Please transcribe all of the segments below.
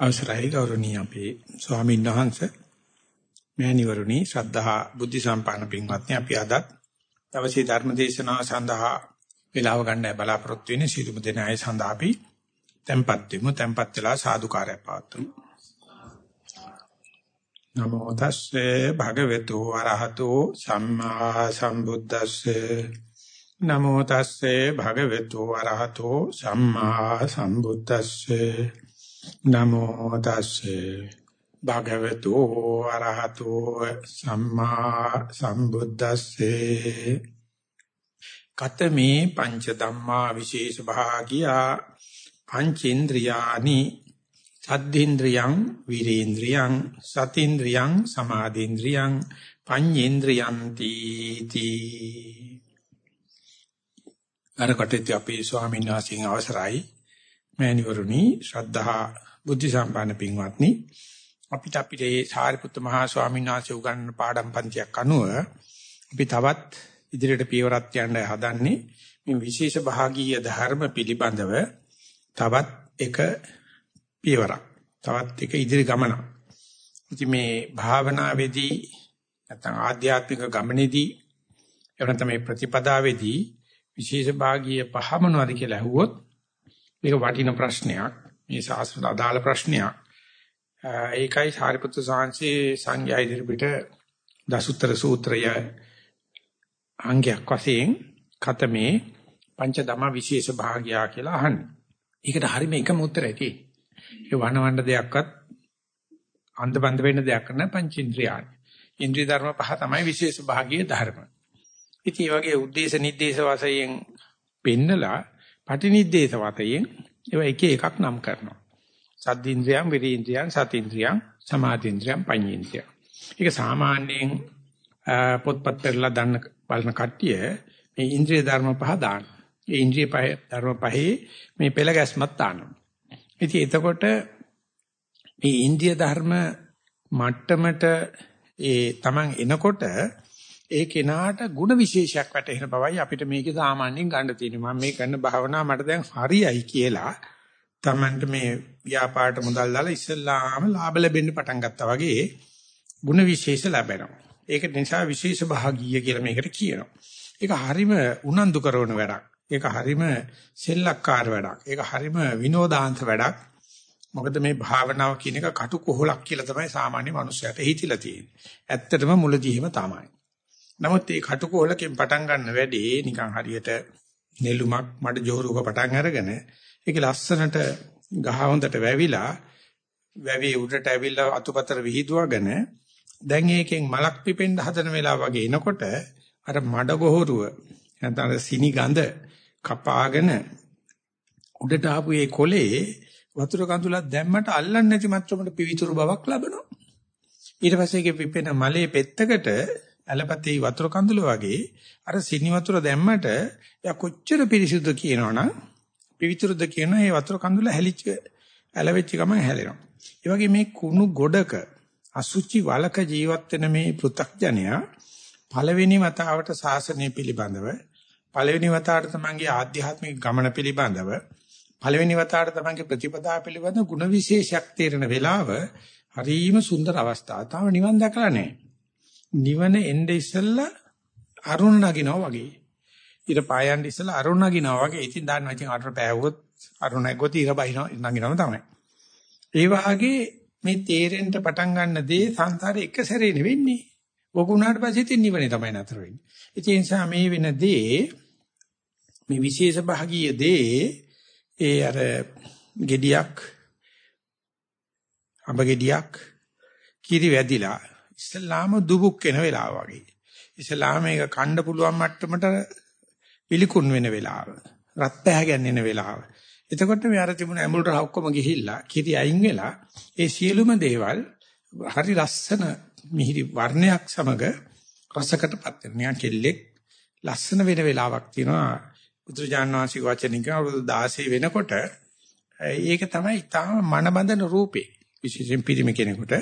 අවසරයි ගෞරවනීය අපේ ස්වාමීන් වහන්සේ. මෑණිවරුනි ශ්‍රද්ධා බුද්ධ සම්පන්න පින්වත්නි අපි අද දවසේ ධර්ම දේශනාව සඳහා වේලාව ගන්න බලාපොරොත්තු වෙන්නේ. සිළුම දෙනාය සඳහා අපි tempත් වෙමු. tempත් වෙලා සාදුකාරය පවත්වමු. නමෝ තස්සේ භගවතු වරහතෝ සම්මා සම්බුද්දස්සේ. නමෝ තස්සේ භගවතු වරහතෝ සම්මා සම්බුද්දස්සේ. නමෝ තස්සේ භගවතු අරහතෝ සම්මා සම්බුද්දස්සේ. කතමේ පංච ධම්මා විශේෂ භාගියා පංචේන්ද්‍රයානි සද්ධේන්ද්‍රයං විරේන්ද්‍රයං සතේන්ද්‍රයං සමාදේන්ද්‍රයං පඤ්ඤේන්ද්‍රයං තීති අර කටේදී අපේ ස්වාමීන් වහන්සේගේ අවසරයි. මෑණිවරුනි ශ්‍රද්ධා බුද්ධ සම්පන්න පින්වත්නි අපිට අපිට මේ සාරිපුත්ත මහා ස්වාමීන් වහන්සේ උගන්වන පාඩම් පන්තියක් අනුව අපි තවත් ඉදිරියට පියවරක් යන්න හදන්නේ මේ විශේෂ භාගීය ධර්ම පිළිබඳව තවත් එක පියවරක් තවත් එක ඉදිරි ගමනක්. ඉතින් මේ භාවනාවේදී නැත්නම් ආධ්‍යාත්මික ගමනේදී එවන තමයි ප්‍රතිපදාවේදී විශේෂ භාගීය පහ මොනවද කියලා අහුවොත් මේක වටින ප්‍රශ්නයක්. මේ ශාස්ත්‍රයට අදාළ ප්‍රශ්නයක්. ඒකයි සාරිපුත්‍ර සාංශේ සංඝයා ඉදිරිපිට දසුත්තර සූත්‍රය අංගයක් වශයෙන් කතමේ පංචදම විශේෂ භාගයා කියලා අහන්නේ. ඒකට හරියම එකම උත්තරයි තියෙන්නේ. ඒ වනවන්න දෙයක්වත් අන්දබන්ද වෙන්න දෙයක් නැහැ පංචේන්ද්‍රියානි. ඉන්ද්‍රිය ධර්ම පහ තමයි විශේෂ භාගීය ධර්ම. ඉතින් මේ වගේ උද්දේශ නිද්දේශ වශයෙන් පෙන්නලා පටිනිද්දේශ වතයෙන් ඒවා එක එකක් නම් කරනවා. සද්දීන්ද්‍රයන්, විරීන්ද්‍රයන්, සතින්ද්‍රයන්, සමාධීන්ද්‍රයන්, පඤ්ඤේන්ද්‍රයන්. ඒක සාමාන්‍යයෙන් පොත්පත් පෙරලා දන්න බලන කට්ටිය මේ ඉන්ද්‍රිය ධර්ම පහ දාන. ඒ ඉන්ද්‍රිය පහ ධර්ම පහේ මේ පෙළ ගැස්මක් දානවා. ඉතින් එතකොට මේ ඉන්ද්‍රිය ධර්ම මට්ටමට ඒ Taman එනකොට ඒ කෙනාට ಗುಣ විශේෂයක් වැටහෙන බවයි අපිට මේකේ සාමාන්‍යයෙන් ගන්න තියෙන්නේ. මම මේ කරන භාවනාව මට දැන් හරියයි කියලා Tamanට මේ ව්‍යාපාරට මුදල් දාලා ඉස්සල්ලාම ලාභ ලැබෙන්න පටන් ගත්තා වගේ ಗುಣ විශේෂ ලැබෙනවා. ඒක නිසා විශේෂ භාගීය කියලා මේකට කියනවා. ඒක හරිම උනන්දු කරන වැඩක්. ඒක හරිම සෙල්ලක්කාර වැඩක්. ඒක හරිම විනෝදාන්ත වැඩක්. මොකද මේ භාවනාව කියන එක කටුකොහලක් කියලා තමයි සාමාන්‍ය මනුස්සයට හිතිලා තියෙන්නේ. ඇත්තටම මුලදී එහෙම තමයි. නමුත් මේ කටුකොලකින් පටන් ගන්න වැඩේ නිකන් හරියට නෙළුමක් මඩ ජෝරුක පටන් අරගෙන ඒක ලස්සනට ගහ හොඳට වැවිලා වැවේ උඩට ඇවිල්ලා අතුපතර විහිදුවගෙන දැන් ඒකෙන් මලක් පිපෙන්න හදන වෙලාව වගේ එනකොට අර මඩ ගොහරුව නැත්නම් සිනි ගඳ කපාගෙන උඩට ආපු ඒ කොලේ වතුර කඳුලක් දැම්මට අල්ලන්නේ නැති මත්‍රමට පිවිතුරු බවක් ලබනවා. ඊට පස්සේ ඒකේ පිපෙන මලේ පෙත්තකට ඇලපතේ වතුර කඳුල වගේ අර සිනි වතුර දැම්මට එයා කොච්චර පිරිසිදුද කියනවනම් පිවිතුරුද කියනවා ඒ වතුර කඳුල හැලිච්ච ඇලවෙච්ච ගමන් හැලෙනවා. ඒ වගේ මේ කුණු ගොඩක අසුචි වලක ජීවත් වෙන මේ පෘථග්ජනයා පළවෙනි වතාවට සාසනය පිළිබඳව පළවෙනි වතාවට තමන්ගේ ආධ්‍යාත්මික ගමන පිළිබඳව පළවෙනි වතාවට තමන්ගේ ප්‍රතිපදා පිළිබඳ ಗುಣ විශේෂයක් තේරෙන වෙලාව හරිම සුන්දර අවස්ථාවක්. තාම නිවන් දැකලා නැහැ. නිවන එnde ඉස්සෙල්ලා අරුණ නගිනවා වගේ. ඊට පායන් ඉස්සෙල්ලා අරුණ නගිනවා වගේ. ඉතින් දන්නවා ඉතින් අර පෑවුවොත් අරුණ නැගොත් ඊර බහිනවා නගිනවම තමයි. ඒ වාගේ මේ තේරෙන්න පටන් ගන්න දේ සංසාරේ එක සැරේ නෙවෙන්නේ. වකුණාට පස්සේ ඉතින් නිවනේ තමයි නතර වෙන්නේ. ඒ නිසා මේ වෙන දේ මේ විශේෂ භාගීය දේ ඒ අර gediyak අඹ gediyak කිරි වැදිලා ඉස්ලාම දුබුක් වෙන වෙලාව වගේ. ඉස්ලාම මේක කන්න පුළුවන් මට්ටමට පිළිකුන් වෙන වෙලාව. රත් පැහැ ගැන්වෙන වෙලාව. එතකොට මේ අර තිබුණ ඇඹුල් රහ ඔක්කොම ගිහිල්ලා කිරි අයින් වෙලා ඒ සියලුම දේවල් හරි ලස්සන මිහිරි වර්ණයක් සමග රසකටපත් වෙන නිකන් කෙල්ලෙක් ලස්සන වෙන වෙලාවක් තියෙනවා බුදුජාන විශ්වාසික වචනික අවුරුදු 16 වෙනකොට ඒක තමයි තාම මනබඳන රූපේ විශේෂයෙන් පිරිමි කෙනෙකුට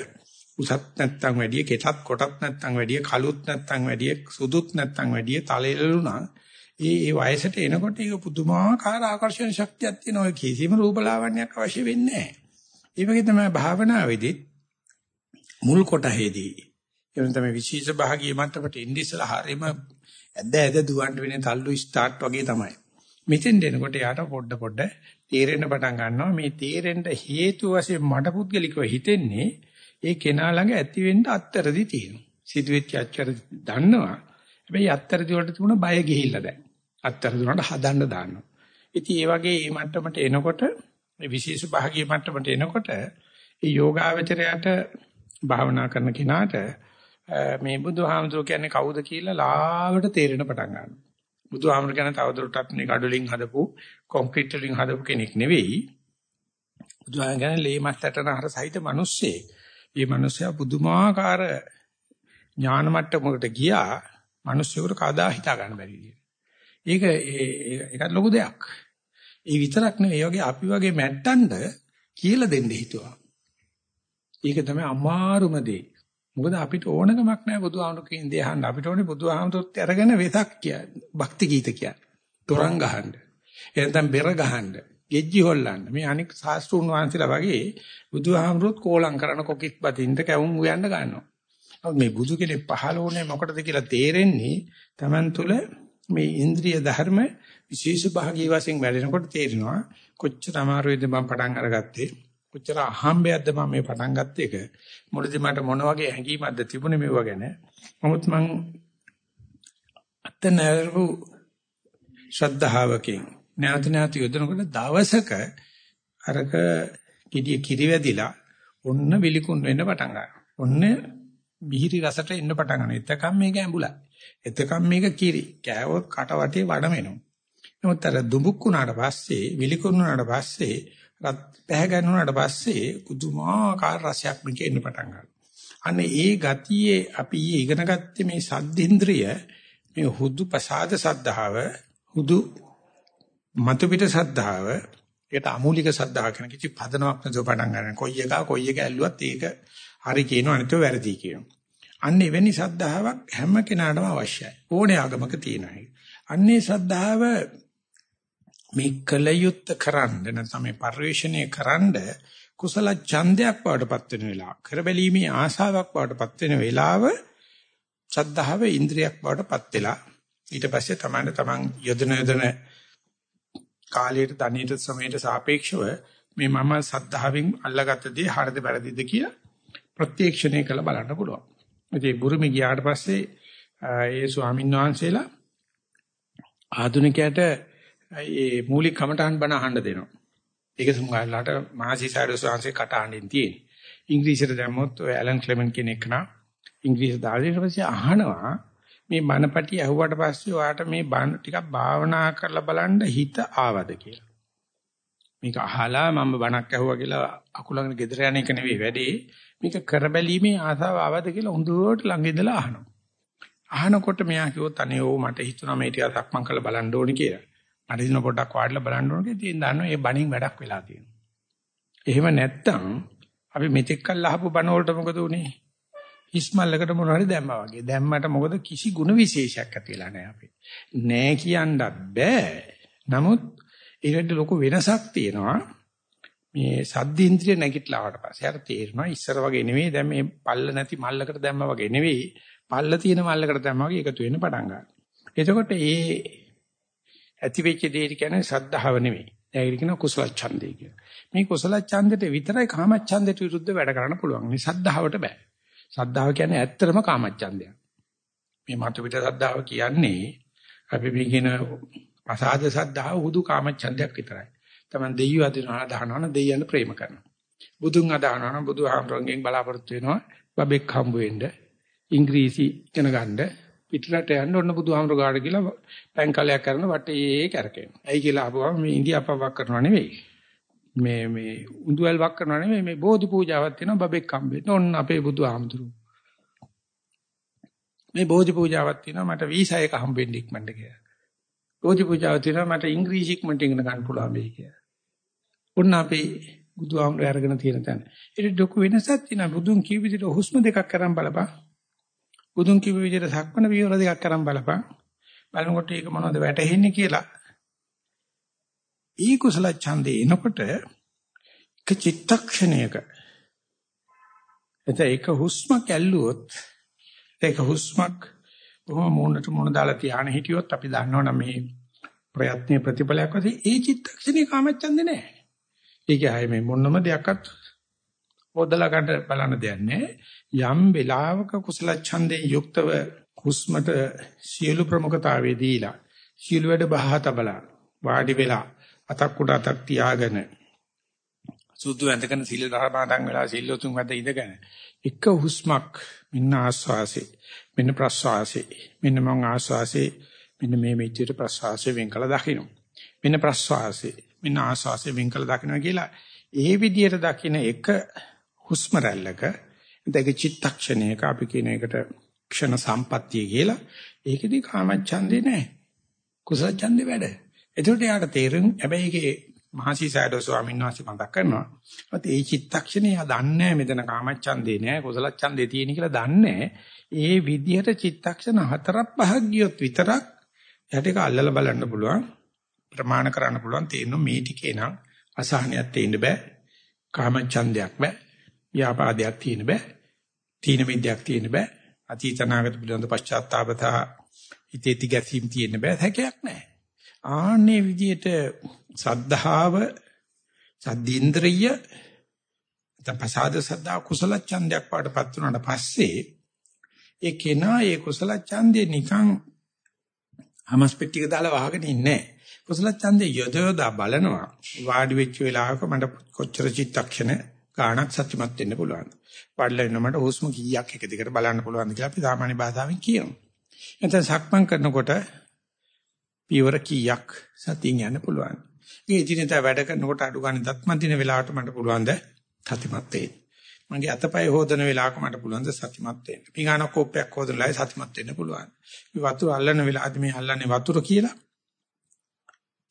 උසත් නැත්තම් වැඩිය කෙටත් කොටත් නැත්තම් වැඩිය කළුත් නැත්තම් වැඩිය සුදුත් නැත්තම් වැඩිය තලෙලුණා ඒ ඒ වයසට එනකොට ඒක පුදුමාකාර ආකර්ෂණ ශක්තියක් තියෙන ඔය කිසිම රූපලාවන්‍යයක් අවශ්‍ය වෙන්නේ නැහැ. ඒ වගේ තමයි භාවනාවේදී මුල් කොටහේදී එවන තමයි විශේෂ භාගීය මට්ටමට ඉන්නේ ඉස්සලා හරීම ඇද්ද ඇද දුවන්න වෙන තල්ලු ස්ටාර්ට් වගේ තමයි. මෙතෙන් දෙනකොට යාට පොඩ පොඩ තේරෙන්න පටන් ගන්නවා මේ තේරෙන්න හේතු වශයෙන් මට පුද්ගලිකව හිතෙන්නේ ඒ කෙනා ළඟ ඇති වෙන්න අත්තරදි තියෙනවා. සිදුවෙච්ච අච්චර දන්නවා. හැබැයි අත්තරදි වලට තිබුණ බය ගිහිල්ලා දැන්. අත්තරදි වලට හදන්න දානවා. ඉතින් ඒ වගේ මේ මට්ටමට එනකොට මේ විශේෂ භාගීය මට්ටමට එනකොට ඒ යෝගාවචරයට භාවනා කරන කෙනාට මේ බුදුහාමුදුරුවෝ කියන්නේ කවුද කියලා ලාවට තේරෙන පටන් ගන්නවා. බුදුහාමුදුරුවෝ කියන්නේ තවදුරටත් මේ ගඩොලින් හදපු කොන්ක්‍රීට් වලින් හදපු කෙනෙක් නෙවෙයි. බුදුහාමුදුරුවෝ කියන්නේ ලේ මස් ඇටනහර සහිත මිනිස්සෙක්. මේ මිනිස්සයා පුදුමාකාර ඥාන මට්ටමකට ගියා. මිනිස්සුන්ට කවදා හිතා ගන්න බැරි විදියට. ඒක ඒකත් ලොකු දෙයක්. ඒ විතරක් නෙවෙයි වගේ අපි වගේ මැට්ටන්ඩ කියලා දෙන්න හිතුවා. ඒක තමයි අමාරුම දේ. මොකද අපිට ඕනකමක් නැහැ බුදුහාමුදුරු කියන දේ අහන්න. අපිට ඕනේ බුදුහාමුදුරුත් අරගෙන වෙසක් කියන්නේ. භක්ති ගීත කියන්නේ. තොරන් ගහන්න. එතෙන් බෙර ගහන්න. ගෙජ්ජි හොල්ලන්න. මේ අනික් ශාස්ත්‍රුන් වහන්සේලා වගේ බුදුහාමුදුරුත් කෝලම් කරන කොකිත් බතින්ද කැවුම් උයන්න ගන්නවා. මේ බුදු කෙනෙක් පහළ වුණේ මොකටද කියලා තේරෙන්නේ Taman තුල මේ ඉන්ද්‍රිය ධර්ම විශේෂ භාගී වශයෙන් වැඩෙනකොට තේරෙනවා කොච්චර අමාරුයිද මම පටන් අරගත්තේ කොච්චර අහම්බයක්ද මම මේ පටන් ගත්ත එක මුලදී මට මොන වගේ හැඟීමක්ද තිබුණේ මේව ගැන නමුත් මං අතනරු ශ්‍රද්ධාවකින් නැවත නැවත යොදනකොට දවසක අරක කිඩිය කිරිවැදිලා ඔන්න විලිකුන් වෙන්න පටන් ගන්නවා. ඔන්න මිහිරි රසට එන්න පටන් ගන්නවා. එතකම් මේක ඇඹුලයි. එතකම් මේක කිරි. කෑවොත් කට වටේ වඩම එනවා නමුත් අර දුඹුක් වුණාට පස්සේ විලිකුන් වුණාට පස්සේ රත් පැහැ ගන්නුනාට පස්සේ කුදුමාකාර රසයක් මේක එන්න පටන් ගන්නවා. අන්න ඒ ගතියේ අපි ඉගෙන ගත්තේ මේ සද්දේන්ද්‍රිය මේ හුදු ප්‍රසාද සද්ධාව හුදු මතු පිට සද්ධාව ඒකට අමූලික සද්ධා කියන කිසි පදනමක් නැතුව පටන් ගන්න. කොයි එක කොයි එක ඇල්ලුවත් ඒක හරි කියනවා නැත්නම් වැරදි කියනවා. අන්න එවැනි සද්ධාාවක් හැම කෙනාටම අවශ්‍යයි. ඕනේ ආගමක තියෙනවා. අන්නේ සද්ධාව මේ කලයුත්ත කරන්න නැත්නම් මේ පරිශ්‍රණය කරන්න කුසල ඡන්දයක් බවටපත් වෙන වෙලාව කරබැලීමේ ආසාවක් බවටපත් වෙන වෙලාව ශ්‍රද්ධාව ඉන්ද්‍රියක් බවටපත් වෙලා ඊට පස්සේ තමයි තමන් යොදන යොදන කාලයට ධනියට සමයට සාපේක්ෂව මේ මම සද්ධාවෙන් අල්ලගත්ත දේ හරිද වැරදිද කියලා ප්‍රත්‍යක්ෂණය කළ බලන්න පුළුවන්. ඉතින් බුරුමි ගියාට පස්සේ ඒ ස්වාමීන් වහන්සේලා ආධුනිකයට ඒ මූලික කමටහන් බණ අහන්න දෙනවා. ඒක සමහරලාට මහසිසාරද සංසේ කටහඬින් තියෙන. ඉංග්‍රීසියට දැම්මොත් ඔය ඇලන් ක්ලෙමන් කෙනෙක් නා ඉංග්‍රීසි දාලා ඊට පස්සේ අහනවා මේ බණපටි ඇහුවට පස්සේ ඔයාට මේ බණ ටිකක් භාවනා කරලා බලන්න හිත ආවද කියලා. මේක අහලා මම බණක් ඇහුවා කියලා අකුලගෙන ගෙදර යන එක නෙවෙයි වැඩේ. මේක කරබැලීමේ ආසාව ආවද කියලා හොඳට ළඟ ඉඳලා අහනවා. අහනකොට මෙයා කිව්වොත් අනේ ඕ මට හිතුණා මේ ටික සක්මන් කරලා බලන්න ඕනි කියලා. මට දින පොඩ්ඩක් වාඩිලා බලන්න ඕනේ ඉතින් දන්නවා මේ බණින් වැඩක් වෙලා තියෙනවා. එහෙම නැත්තම් අපි මෙතෙක් කල් අහපු බණ වලට මොකද උනේ? හිස්මල්ලකට මොන හරි දැම්මා වගේ. දැම්මට මොකද කිසි ಗುಣ විශේෂයක් ඇති වෙලා නැහැ අපේ. නෑ කියන්නත් බෑ. නමුත් ඒකට ලොකු වෙනසක් තියෙනවා. මේ සද්දේන්ද්‍රිය නැගිටලා ආවට පස්සේ අර තේරෙනවා ඉස්සර වගේ නෙවෙයි දැන් මේ පල්ල නැති මල්ලකට දැම්මා වගේ නෙවෙයි. පල්ල තියෙන මල්ලකට දැම්මා වගේ එකතු වෙන්න පටන් ගන්නවා. එතකොට ඒ ඇති වෙච්ච දේ කියන්නේ ශ්‍රද්ධාව නෙමෙයි. ඒක කියන කුසල ඡන්දය කියන. මේ කුසල ඡන්දෙට විතරයි කාම ඡන්දෙට විරුද්ධ වැඩ කරන්න පුළුවන්. මේ ශ්‍රද්ධාවට බෑ. ශ්‍රද්ධාව කියන්නේ ඇත්තටම කාම ඡන්දයක්. මේ මත පිට ශ්‍රද්ධාව කියන්නේ අපි මේ කියන අසාධ ශ්‍රද්ධාව හුදු කාම ඡන්දයක් විතරයි. තමන් දෙයියෝ අදිනවා දානවා දෙයියන් ප්‍රේම කරනවා. බුදුන් අදහනවා බුදුහාමරංගෙන් බලාපොරොත්තු වෙනවා බබෙක් හම්බ වෙන්න ඉංග්‍රීසි ඉගෙන ගන්න පිටරට යන්න ඔන්න බුදුහාමර ගාඩ කියලා පැන් කලයක් කරන වටේ කැරකෙනවා. ඇයි කියලා අහපුවම මේ ඉන්දියාප්ප වක් කරනවා නෙවෙයි. මේ මේ උඳුවල් වක් කරනවා නෙවෙයි මේ බෝධි පූජාවක් තියෙනවා බබෙක් හම්බෙන්න. ඔන්න අපේ බුදුහාමතුරු. මේ බෝධි පූජාවක් තියෙනවා මට වීසා එක හම්බෙන්න ඉක්මනට කියලා. බෝධි පූජාවක් තියෙනවා මට ඉංග්‍රීසි ඉක්මනට ඉගෙන ගන්න පුළුවන් වෙයි කියලා. ඔන්න අපේ බුදුහාමර අරගෙන තියෙන තැන. ඒක ඩොකු වෙනසක් තියෙනවා. බුදුන් කිව් විදිහට හුස්ම දෙකක් කරන් බලපන්. බුදුන් කිව්ව විදිහට සක්මන පියවර දෙකක් කරන් බලපන්. බලනකොට ඒක මොනවද වැටහෙන්නේ කියලා. ඊ කුසල ඡන්දේ එනකොට චිත්තක්ෂණයක එතන එක හුස්මක් ඇල්ලුවොත් ඒක හුස්මක් කොහොම මොනට මොන දාලා තියාන හිටියොත් අපි දන්නවනම් මේ ප්‍රයත්නයේ ප්‍රතිඵලයක් වශයෙන් ඒ චිත්තක්ෂණේ කාමච්ඡන්දේ නැහැ. ඒක ආයේ මේ මොනම දෙයක්වත් පොදලා ගන්න බලන්න දෙයක් නැහැ. යම් වෙලාවක කුසල ඡන්දේ යුක්තව හුස්මට සියලු ප්‍රමුඛතාවයේ දීලා සියලු වැඩ බහා තබලා වාඩි වෙලා අතක් උඩ අතක් තියාගෙන සුදු ඇඳගෙන සිල් දහපාඩම් වෙලා සිල් උතුම් වැඩ ඉඳගෙන එක හුස්මක් මෙන්න ආස්වාසේ මෙන්න ප්‍රස්වාසේ මෙන්න මං ආස්වාසේ මෙන්න මේ මෙච්චර ප්‍රස්වාසේ වෙන් කළ දකින්න මෙන්න ප්‍රස්වාසේ මෙන්න ආස්වාසේ වෙන් කළ දකින්න කියලා ඒ විදිහට දකින්න එක හුස්ම රැල්ලක දෙක චිත්තක්ෂණයක අපි කියන එකට ක්ෂණ සම්පත්තිය කියලා. ඒකෙදි කාමච්ඡන්දේ නැහැ. කුසල ඡන්දේ වැඩ. එතකොට යාට තේරුම් හැබැයි ඒකේ මහසි සයඩෝ ස්වාමීන් වහන්සේ මතක් කරනවා. ඒත් ඒ චිත්තක්ෂණේ යා දන්නේ මෙතන කාමච්ඡන්දේ නෑ කුසල ඡන්දේ තියෙන කියලා දන්නේ. ඒ විදිහට චිත්තක්ෂණ හතරක් පහක් ගියොත් විතරක් යට එක අල්ලලා බලන්න පුළුවන්. ප්‍රමාණ කරන්න පුළුවන් තේරෙනවා මේ ටිකේ නම් අසහනයක් තියෙන්න බෑ. කාමච්ඡන්දයක් බෑ. ව්‍යාපාදයක් තියෙන්න බෑ. තීන විද්‍යාවක් තියෙන්න බෑ. අතීතනාගත පිළිබඳ පශ්චාත්තාපතා ඉතේති ගැසීම් තියෙන්න බෑ. හැකයක් නෑ. ආන්නේ විදිහට සද්ධාව සද්දීන්ද්‍රිය තපසාද සද්දා කුසල ඡන්දයක් පාටපත් වුණාට පස්සේ ඒ කෙනා ඒ කුසල ඡන්දේ නිකන් හමස්පෙට්ටික දාලා වහගෙන ඉන්නේ කුසල ඡන්දේ යොදවලා බලනවා. වාඩි වෙච්ච වෙලාවක මට කොච්චර චිත්තක්ෂණ ගාණක් සත්‍යමත් වෙන්න පුළුවන් වඩලා වෙන මට හුස්ම කීයක් එක දිගට බලන්න පුළුවන්ද කියලා අපි සාමාන්‍ය භාෂාවෙන් කියනවා. එතන සක්මන් කරනකොට පියවර කීයක් සතියින් යන්න පුළුවන්. මේ ඉදිනේට වැඩ කරනකොට අඩු ගන්න දත්මන් දින වෙලාවට මට පුළුවන් ද සතිමත් වෙන්න. මගේ අතපය හොදන වෙලාවක මට පුළුවන් ද සතිමත් වෙන්න. පිඟාන කෝප්පයක් හොදන වෙලාවේ සතිමත් වෙන්න පුළුවන්. මේ වතුර අල්ලන වෙලාවදී මේ අල්ලන්නේ වතුර කියලා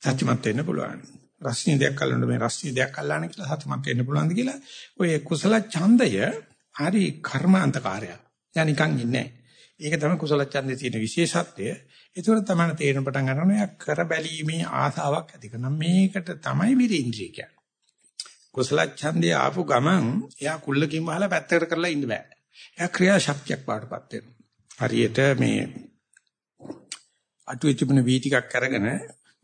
සතිමත් වෙන්න පුළුවන්. රස්නිය දෙයක් අල්ලන මේ රස්නිය දෙයක් අල්ලන කියලා සතිමත් වෙන්න පුළුවන්ද කියලා ඔය කුසල ඡන්දය හරි කර්මාන්තකාරයක්. යා නිකන් ඉන්නේ නැහැ. ඒක තමයි කුසල ඡන්දේ තියෙන විශේෂත්වය. ඒතකොට තමයි තේරෙන පටන් ගන්නවා යා කර බැලීමේ ආසාවක් ඇති කරන මේකට තමයි විරේන්ද්‍රිය කියන්නේ. කුසල ඡන්දේ ආපු ගමන් එයා කුල්ලකින් වහලා පැත්තකට කරලා ඉන්න බෑ. එයා ක්‍රියා ශක්තියක් පාටපත් වෙනවා. හරියට මේ අටුවේ තිබුණ වී ටිකක් අරගෙන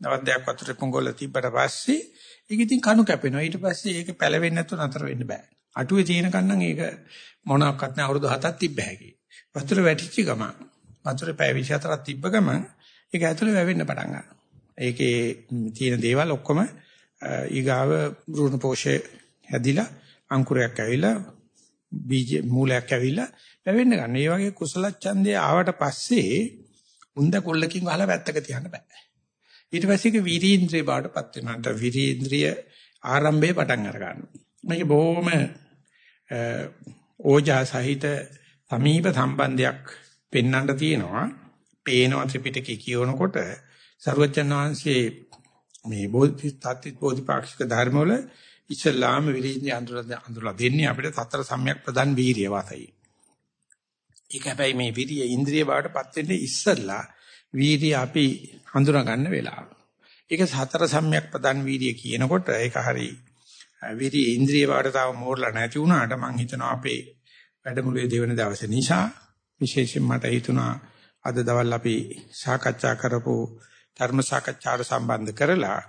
නවත් දෙයක් වතුරේ පොඟවල තිබ්බට පස්සේ ඒක ඉතින් කණු කැපෙනවා. ඊට පස්සේ ඒක පැලවෙන්නේ නැතුව නතර වෙන්න බෑ. අටුවේ තියෙනකන් නම් ඒක මොනක්වත් නැහැ අවුරුදු 7ක් තිබ්බ හැකි. වතුර වැටිච්ච ගමන් වතුරේ පැය 24ක් තිබ්බ ගමන් ඒක ඇතුලේ වැවෙන්න පටන් ගන්නවා. ඒකේ තියෙන දේවල් ඔක්කොම ඊගාව බ්‍රුණ පෝෂේ හැදිලා අංකුරයක් ඇවිලා බීජ මූලයක් ඇවිලා වැවෙන්න ගන්න. ඒ වගේ කුසල ඡන්දේ ආවට පස්සේ උන්ද කොල්ලකින් වහලා පැත්තක තියන්න බෑ. ඊට පස්සේ ඒක විරීන්ද්‍රිය බාටපත් වෙනවාට විරීන්ද්‍රිය ආරම්භයේ පටන් අර ගන්නවා. මේක බොහොම ඕජා සහිත සමීප සම්බන්ධයක් පෙන්වන්න තියෙනවා. පේනවා ත්‍රිපිටකේ කියවනකොට සරුවචන් වහන්සේ මේ බෝධිසත්ත්ව බෝධිපාක්ෂික ධර්ම වල ඉස්ලාම විරිඥ අඳුරලා අඳුරලා දෙන්නේ අපිට සතර සම්‍යක් ප්‍රදාන් වීරිය වාසයි. ඒක හැබැයි මේ විරිය ඉන්ද්‍රිය බවටපත් වෙන්නේ ඉස්සල්ලා වීරිය අපි හඳුනා ගන්න වෙලාව. ඒක සතර සම්‍යක් ප්‍රදාන් වීරිය කියනකොට ඒක හරි විරිය ඉන්ද්‍රිය බවට තව මෝරලා නැති වුණාට මම හිතනවා අපේ වැඩමුළුවේ දෙවන දවසේ නිසා විශේෂයෙන් මට හිතුණා අද දවල් අපි සාකච්ඡා කරපු ධර්ම සාකච්ඡාට සම්බන්ධ කරලා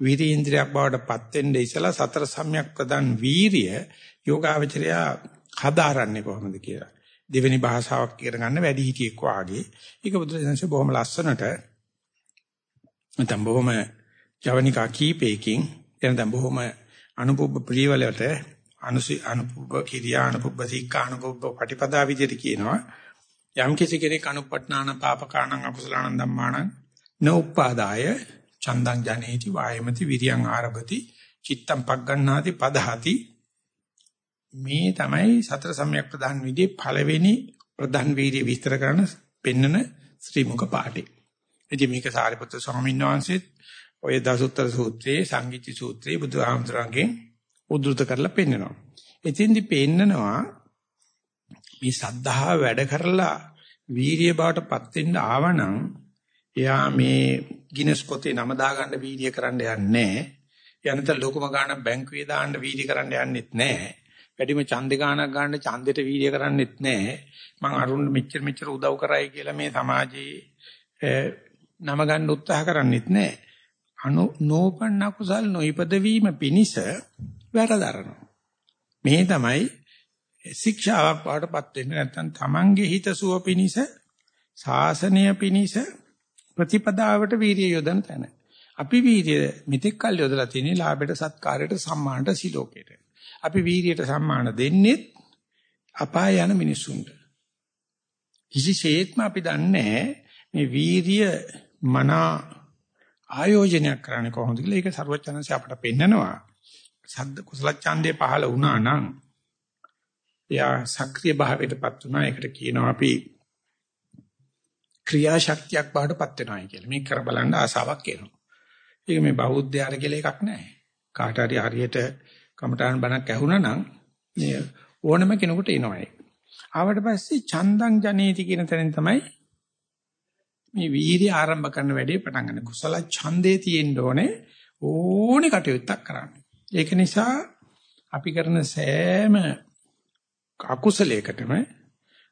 වීරීන්ද්‍රයක් බවට පත් වෙන්න ඉසලා සතර සම්‍යක් ප්‍රදාන් වීරිය යෝගාවචරය හදාරන්නේ කොහොමද කියලා. දෙවෙනි භාෂාවක් ඉගෙන ගන්න වැඩි හිටියෙක් වාගේ. ඒක බුදුරජාණන්සේ බොහොම ලස්සනට නැත්නම් බොහොම ජවනිකා කීපයකින් එනනම් බොහොම අනුපුබ්බ ප්‍රීවලට අනුසි අනුපුබ්බ කිරියා අනුපුබ්බ සීකා අනුපුබ්බ පටිපදා විදිහට කියනවා. යම් කිසි කෙනෙක් අනුපට්ඨාන පාපකාණං අකුසලාණං ධම්මාණං නෝපාදාය චන්දං ජනේති වායමති විරියං ආරභති චිත්තං පග්ගණ්ණාති පදහති මේ තමයි සතර සම්‍යක් ප්‍රධාන විදිහේ පළවෙනි ප්‍රධාන වීර්ය විස්තර කරන පෙන්නන ශ්‍රී මුඛ පාඨේ. ඉතින් මේක සාරිපුත්‍ර ස්වාමීන් වහන්සේත් ඔය දසුත්තර සූත්‍රයේ සංගීති සූත්‍රයේ බුදුහාමුදුරන්ගෙන් උද්දෘත කරලා පෙන්නනවා. එතින්දි පෙන්නනවා මේ සද්ධාව වැඩ කරලා වීරිය බවටපත් වෙන්න ආවනම් එයා මේ ගිනස් පොතේ නම දාගන්න වීර්ය කරන්න යන්නේ යනත ලොකුම ගාණක් බැංකුවේ දාන්න වීඩි කරන්න යන්නෙත් නැහැ. වැඩිම ඡන්දේ ගාණක් ගන්න ඡන්දෙට වීඩිය කරන්නෙත් නැහැ. මං අරුණ මෙච්චර මෙච්චර උදව් කරයි කියලා මේ සමාජයේ නම ගන්න උත්සාහ කරන්නෙත් නැහැ. අනු නෝපන්න කුසල් නොයිපද වීම පිනිස වැරදරනවා. මේ තමයි ශික්ෂාවක් වඩපත් වෙන්නේ නැත්නම් තමන්ගේ හිතසුව පිනිස ශාසනය පිනිස ප්‍රතිපදාවට වීරිය යොදන තැන. අපි වීරිය මෙතෙක් කල් යොදලා තියෙන්නේ ලාභයට සත්කාරයට සම්මානට සිලෝකයට. අපි වීරියට සම්මාන දෙන්නේ අපාය යන මිනිසුන්ට. කිසිසේත්ම අපි දන්නේ මේ වීරිය මනා ආයෝජනයක් කරන්නේ කොහොමද කියලා ඒක ਸਰවඥාන්සේ අපට පෙන්නනවා. සද්ද කුසල ඡන්දේ පහළ වුණා නම් එයා සක්‍රීය භාවයටපත් වුණා. ඒකට කියනවා අපි ක්‍රියාශක්තියක් බාටපත් වෙනවායි කියලා. මේක කර බලන්න ආසාවක් එනවා. ඒක මේ බෞද්ධයාට කියලා එකක් නැහැ. කාට හරි හරියට කමඨාන් බණක් ඇහුණා නම් මේ ඕනම කෙනෙකුට එනවා ඒක. ආවට පස්සේ චන්දං ජනේති කියන තැනින් තමයි මේ වීර්ය ආරම්භ කරන වැඩේ පටන් ගන්න. කුසල ඡන්දේ තියෙන්න ඕනේ ඕනේ කටයුත්තක් කරන්න. ඒක නිසා අපි කරන සෑම අකුසලයකටම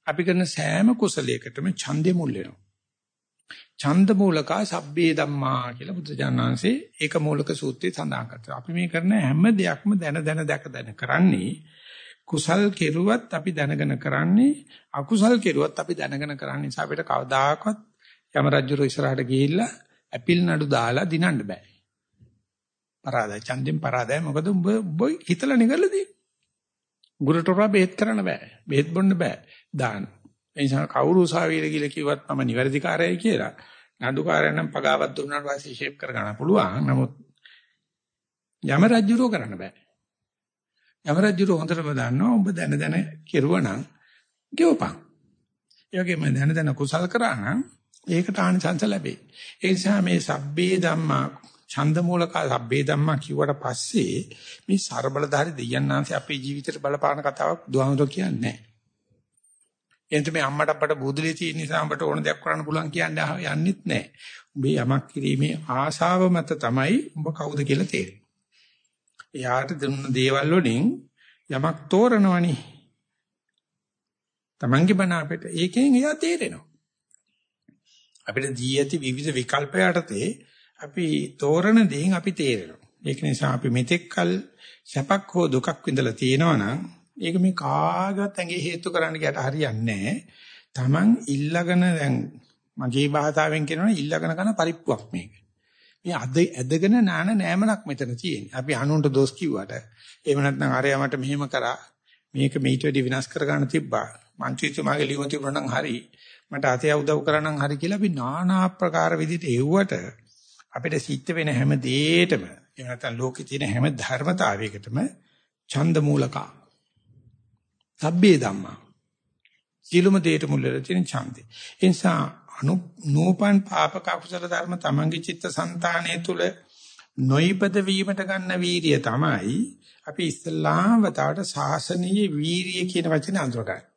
අපි කරන සෑම කුසලයකටම ඡන්දේ මුල් වෙනවා. ඡන්ද මූලකා සබ්බේ ධම්මා කියලා බුදුජානනාංශේ ඒක මූලක සූත්‍රයේ සඳහන් කරනවා. අපි මේ කරන හැම දෙයක්ම දැන දැන දැක දැන කරන්නේ කුසල් කෙරුවත් අපි දැනගෙන කරන්නේ අකුසල් කෙරුවත් අපි දැනගෙන කරන්නේ නිසා අපිට කවදාකවත් යම රජුරු ඉස්සරහට ගිහිල්ලා ඇපිල් නඩු දාලා දිනන්න බෑ. පරාදයි ඡන්දෙන් පරාදයි මොකද උඹ උඹ හිතලා නිකල්ලාදී. ගුරුටෝරා බෙහෙත් කරන්න බෑ. බෙහෙත් බොන්න බෑ. දාන්න. ඒ නිසා කවුරු උසාවියට ගිහලා කිව්වත් මම නිවැරදි කාර්යයි කියලා නඩුකාරයන් නම් පගාවක් දුන්නාට පස්සේ ෂේප් කර ගන්න පුළුවන්. නමුත් යම රජුරෝ කරන්න බෑ. යම රජුරෝ හොඳටම දන්නවා ඔබ දැන දැන කෙරුවනම් ගෙවපන්. ඒ වගේම දැන දැන කුසල් කරා නම් ඒකට ආනිසංස ලැබේ. ඒ නිසා මේ සබ්බේ ධම්මා ඡන්ද මූලක සබ්බේ ධම්මා කිව්වට පස්සේ මේ ਸਰබලධාරි දෙයයන්ාන්සේ අපේ ජීවිතේට බලපාන කතාවක් දුවහමතෝ කියන්නේ නැහැ. එතන මේ අම්මට අපට බුදුලේ තියෙන නිසා අපට ඕන දෙයක් කරන්න පුළුවන් කියන්නේ යන්නෙත් නැහැ. උඹේ යමක් කිරීමේ ආශාව මත තමයි උඹ කවුද කියලා තේරෙන්නේ. එයාට දුන්න දේවල් වලින් යමක් තෝරනවනේ. Tamange බණ අපිට ඒකෙන් එයා තේරෙනවා. අපිට දී ඇති විවිධ විකල්ප යටතේ අපි තෝරන දේෙන් අපි තේරෙනවා. ඒක නිසා අපි මෙතෙක්කල් සැපක් හෝ දුකක් විඳලා තියෙනවා නම් ඒක මේ කාගවත් ඇඟේ හේතු කරන්න කියට හරියන්නේ නැහැ. Taman ඉල්ලගෙන දැන් මගේ භාෂාවෙන් කියනවනේ ඉල්ලගෙන කරන පරිප්පුවක් මේක. මේ අද ඇදගෙන නාන නෑමනක් මෙතන තියෙන්නේ. අපි අනුන්ට දොස් කිව්වට එහෙම නැත්නම් අරයා මට මෙහෙම කරා මේක මීට වැඩි විනාශ කර ගන්න තිබ්බා. මන්ත්‍රීතුමාගේ ලියුම තිබුණා නම් හරි මට අතේ උදව් කරා නම් හරි කියලා අපි নানা ආකාර විදිහට එව්වට අපිට සිද්ධ වෙන හැම දෙයකටම එහෙම නැත්නම් ලෝකේ තියෙන හැම ධර්මතාවයකටම ඡන්ද මූලකා සබ්බේ ධම්මා. සියලුම දේට මුල් වෙලා තියෙන ඡන්දේ. ඒ නිසා අනු නෝපන් පාපක අකුසල ධර්ම තමන්ගේ චිත්තසංතානය තුල නොයිපද වීමට ගන්න වීරිය තමයි අපි ඉස්ලාම් වතාවට සාසනීය වීරිය කියන වචනේ අඳුරගන්නේ.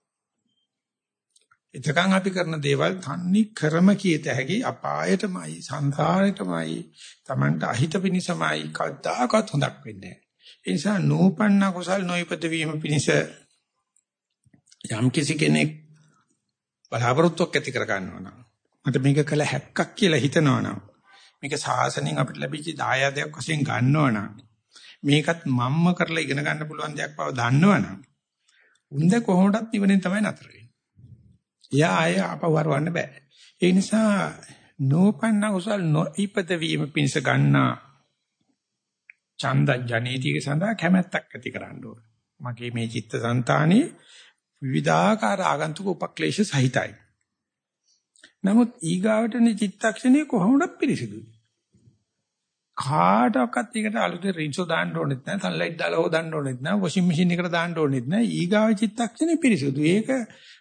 එතකන් අපි කරන දේවල් තන්නි ක්‍රම කීත හැකි අපායටමයි සංසාරයටමයි Tamanට අහිත පිනිසමයි කවදාකවත් හොඳක් වෙන්නේ නැහැ. ඒ නිසා නූපන්න කුසල් නොයිපද වීම පිණිස යම් කිසි කෙනෙක් බලාපොරොත්තුවක් ඇති කර ගන්නවා නම් මට මේක කළ හැක්කක් කියලා හිතනවා නම් මේක සාසනෙන් අපිට ලැබිච්ච දායාදයක් වශයෙන් ගන්නවා නම් මේකත් මම්ම කරලා ඉගෙන ගන්න පුළුවන් දෙයක් බව දන්නවනම් උන්ද කොහොමදත් නිවනෙන් තමයි නතර වෙන්නේ. එයා ආය අපවරවන්න බෑ. ඒ නිසා නෝපන්න කුසල් නොඉපද වීම පිණිස ගන්නා ඡන්ද ජනේතික සඳහා කැමැත්තක් ඇති කරන්න ඕන. මගේ මේ චිත්තසංතානයේ විවිධාකාර ආගන්තුක උපක්ලේශ සහිතයි. නමුත් ඊගාවටනේ චිත්තක්ෂණේ කොහොමද පිරිසිදුයි? කාටවත් එකට අලුතෙන් රින්සෝ දාන්න ඕනෙත් නැහැ, සන්ලයිට් දාලා හොදන්න ඕනෙත් නැහැ, වොෂින් මැෂින් එකට දාන්න ඕනෙත් නැහැ. ඊගාව චිත්තක්ෂණේ පිරිසිදු. ඒක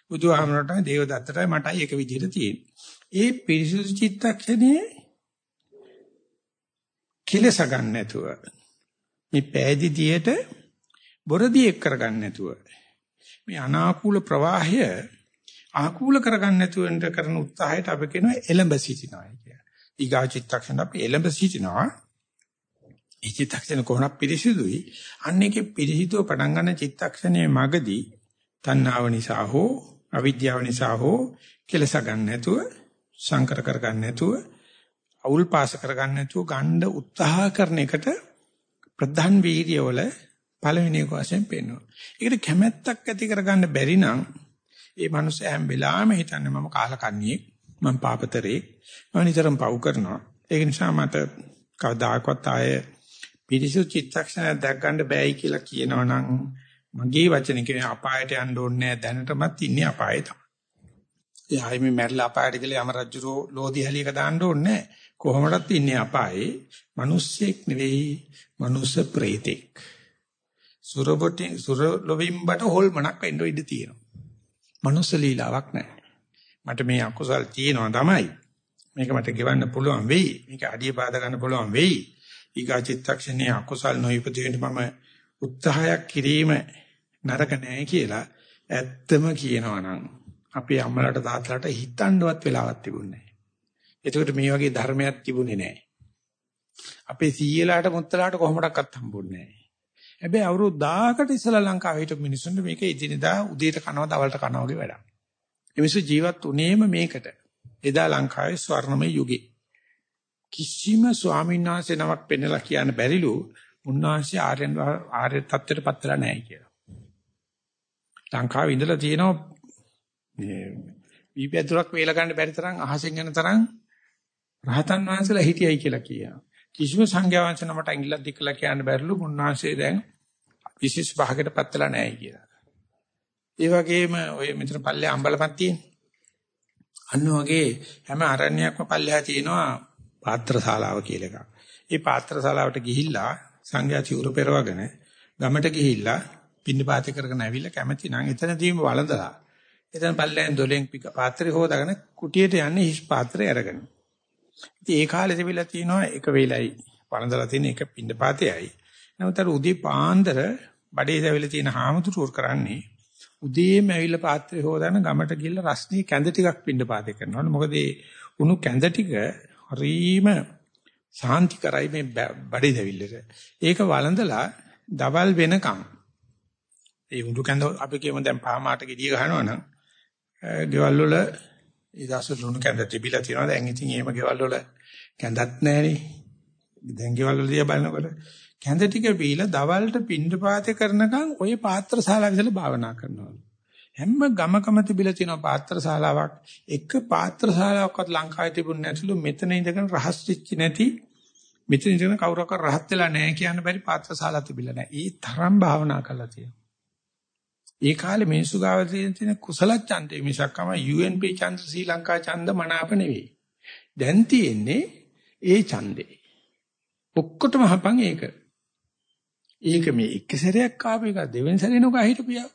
බුදුහාමරටයි දේවදත්තටයි මටයි එක විදිහට තියෙන්නේ. ඒ පිරිසිදු චිත්තක්ෂණේ කිලස ගන්න නැතුව මේ පෑදීදියට බොරදී එක් කරගන්න නැතුව මේ අනාකූල ප්‍රවාහය ආකූල කරගන්න නැතුව කරන උත්සාහයට අපි කියනවා එලඹ සිටිනවා කියලා. ඊගා චිත්තක්ෂණ අපි එලඹ සිටිනවා. ඒ චිත්තක්ෂණ කොහොමද පිරිසිදුයි? අන්න ඒකේ පිරිසිදුව පටන් ගන්න චිත්තක්ෂණයේ මගදී තණ්හාව නිසා හෝ අවිද්‍යාව නිසා හෝ කෙලස ගන්න නැතුව සංකර කර ගන්න නැතුව අවුල් පාස කර ගන්න නැතුව ගන්න උත්සාහ කරන එකට ප්‍රධාන වීර්යවල පළවෙනි එක වශයෙන් පෙන්වනවා. ඒකට කැමැත්තක් ඇති කරගන්න බැරි නම් ඒ මනුස්සයා හැම වෙලාවෙම හිතන්නේ මම කාලකන්ණියෙක් මම පාපතරේ මම නිතරම පව් කරනවා. ඒක නිසා මට කවදාකවත් ආය පිරිසුදු චිත්තක්ෂණ දැක් ගන්න බෑයි කියලා කියනවනම් මගේ වචන කියන්නේ අපායට යන්න ඕනේ නැහැ දැනටමත් ඉන්නේ අපායේ තමයි. ඒ ආයි මේ මැරිලා අපායට ගිහලා යම රජුරෝ ලෝදි හැලියක දාන්න ඕනේ නැහැ. කොහොමදත් ඉන්නේ අපායේ. මිනිස්සෙක් නෙවෙයි, මනුස්ස ප්‍රේතෙක්. සුරබොටි සුරලොවිම්බට හොල්මනක් වෙන්න ඉඩ තියෙනවා. මනුස්ස ලීලාවක් නැහැ. මට මේ අකුසල් තියෙනවා තමයි. මේක මට ගෙවන්න පුළුවන් වෙයි. මේක අඩිය පාද ගන්න පුළුවන් වෙයි. ඊගා චිත්තක්ෂණයේ අකුසල් නොයිපදෙන්න මම උත්සාහයක් කිරීම නරක නෑ කියලා ඇත්තම කියනවා නම් අපේ අම්මලාට තාත්තලාට හිතන්නවත් වෙලාවක් තිබුණේ නෑ. එතකොට මේ වගේ ධර්මයක් තිබුණේ නෑ. අපේ සීයලාට මුත්තලාට කොහොමඩක්වත් හම්බුන්නේ නෑ. හැබැයි අවුරුදු 1000කට ඉස්සලා ලංකාවේ හිටපු මිනිස්සුන්ට මේක එදිනෙදා උදේට කනවා දවල්ට කනවා වගේ වැඩක්. මේ මිනිස්සු ජීවත් උනේම මේකට. එදා ලංකාවේ ස්වර්ණමය යුගයේ. කිසිම ස්වාමීන් වහන්සේ නමක් පෙන්නලා කියන්න බැරිලු උන්වහන්සේ ආර්යයන් ආර්ය තත්ත්වයටපත් වෙලා නැහැ කියලා. ලංකාවේ ඉඳලා තියෙනවා මේ විපැදුරක් වේල ගන්න බැරි තරම් අහසෙන් යන තරම් රහතන් වහන්සේලා හිටියයි කියලා කියනවා. කිසිම සංඝයා වහන්සේ නමට ඇඟිල්ලක් දික්කලා කියන්න බැරිලු උන්වහන්සේ දැන් විශේෂ භාගයටපත් වෙලා නැහැ කියලා. ඒ වගේම ඔය මෙතන පල්ලේ අම්බලපත් තියෙන. අන්න වගේ හැම අරණ්‍යයක්ම පල්ලෙහා තියෙනවා පාත්‍ර ශාලාව කියලා එකක්. ඒ පාත්‍ර ශාලාවට ගිහිල්ලා සංඝයා චිවුර පෙරවගෙන ගමට ගිහිල්ලා පින්නපාත කරගෙන ඇවිල්ලා කැමැති නම් එතනදීම වළඳලා එතන පල්ලෙන් දොලෙන් පාත්‍රය හොදාගෙන කුටියට යන්නේ හිස් පාත්‍රය අරගෙන. ඉතින් ඒ කාලේ තිබිලා තියෙනවා එක වේලයි වළඳලා තියෙන එක පින්නපාතයයි. නමුත් අර උදේ පාන්දර බඩේ දැවිලා තියෙන හාමුදුරුවෝ කරන්නේ උදේම ඇවිල්ලා පාත්‍රය හොදාගෙන ගමට ගිහිල්ලා රස්නී කැඳ ටිකක් පින්නපාතේ කරනවා. මොකද ඒ උණු කැඳ ටික හරීම සාන්ති කරයි මේ බඩේ දැවිල්ලට. ඒක වළඳලා දවල් වෙනකම් ඒ උඩු කැඳ අපි කියමු දැන් පහමාට ගෙඩිය ගහනවා නම් ගෙවල් වල ඊදාස ලුණු කැඳ තිබිලා තියෙනවා. දැන් ඉතින් එහෙම ගෙවල් වල කැඳක් නැහැනේ. දැන් ගෙවල් වල දිහා බලනකොට කැඳ ටික බීලා දවල්ට පින්ඩ පාතේ කරනකම් ওই පාත්‍ර ශාලාව විසලා භාවනා කරනවා. හැම ගමකම තිබිලා තියෙන පාත්‍ර ශාලාවක් එක පාත්‍ර ශාලාවක්වත් ලංකාවේ තිබුණ නැතිලු මෙතන ඉඳගෙන රහස් වෙච්ච නැති මෙතන ඉඳගෙන කවුරක්වත් රහත් වෙලා නැහැ කියන බැරි පාත්‍ර ශාලා තිබිලා නැහැ. ඒ තරම් භාවනා කරලා තියෙනවා. ඒ කාලේ මිනිස්සු ගාව තියෙන කුසල ඡන්දේ මිසක්කම UNP ඡන්ද ශ්‍රී ලංකා ඡන්ද මනාප නෙවෙයි. දැන් තියෙන්නේ ඒ ඡන්දේ. ඔක්කොටම හපන් ඒක. ඒක මේ එක සැරයක් ආපු එක දෙවෙනි සැරේ නෝක හිටපියා.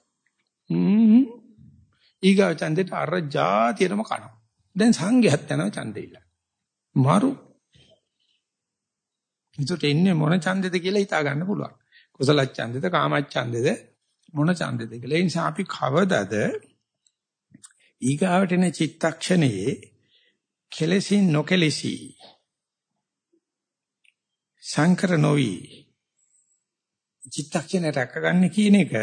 හ්ම්. ඊගා ඡන්දෙට අර જાතියටම කනවා. දැන් සංඝයාත් යනවා ඡන්දෙ ඉල්ල. මාරු. ඒකට එන්නේ මොන ඡන්දෙද කියලා හිතා ගන්න පුළුවන්. කුසල ඡන්දෙද කාම ඡන්දෙද මොන ඡන්දෙද කියලා. ඒ නිසා අපි කවදද ඊගාවට එන චිත්තක්ෂණයේ කෙලසින් නොකෙලසි සංකර නොවි චිත්තක්ෂණය රැකගන්න කියන එක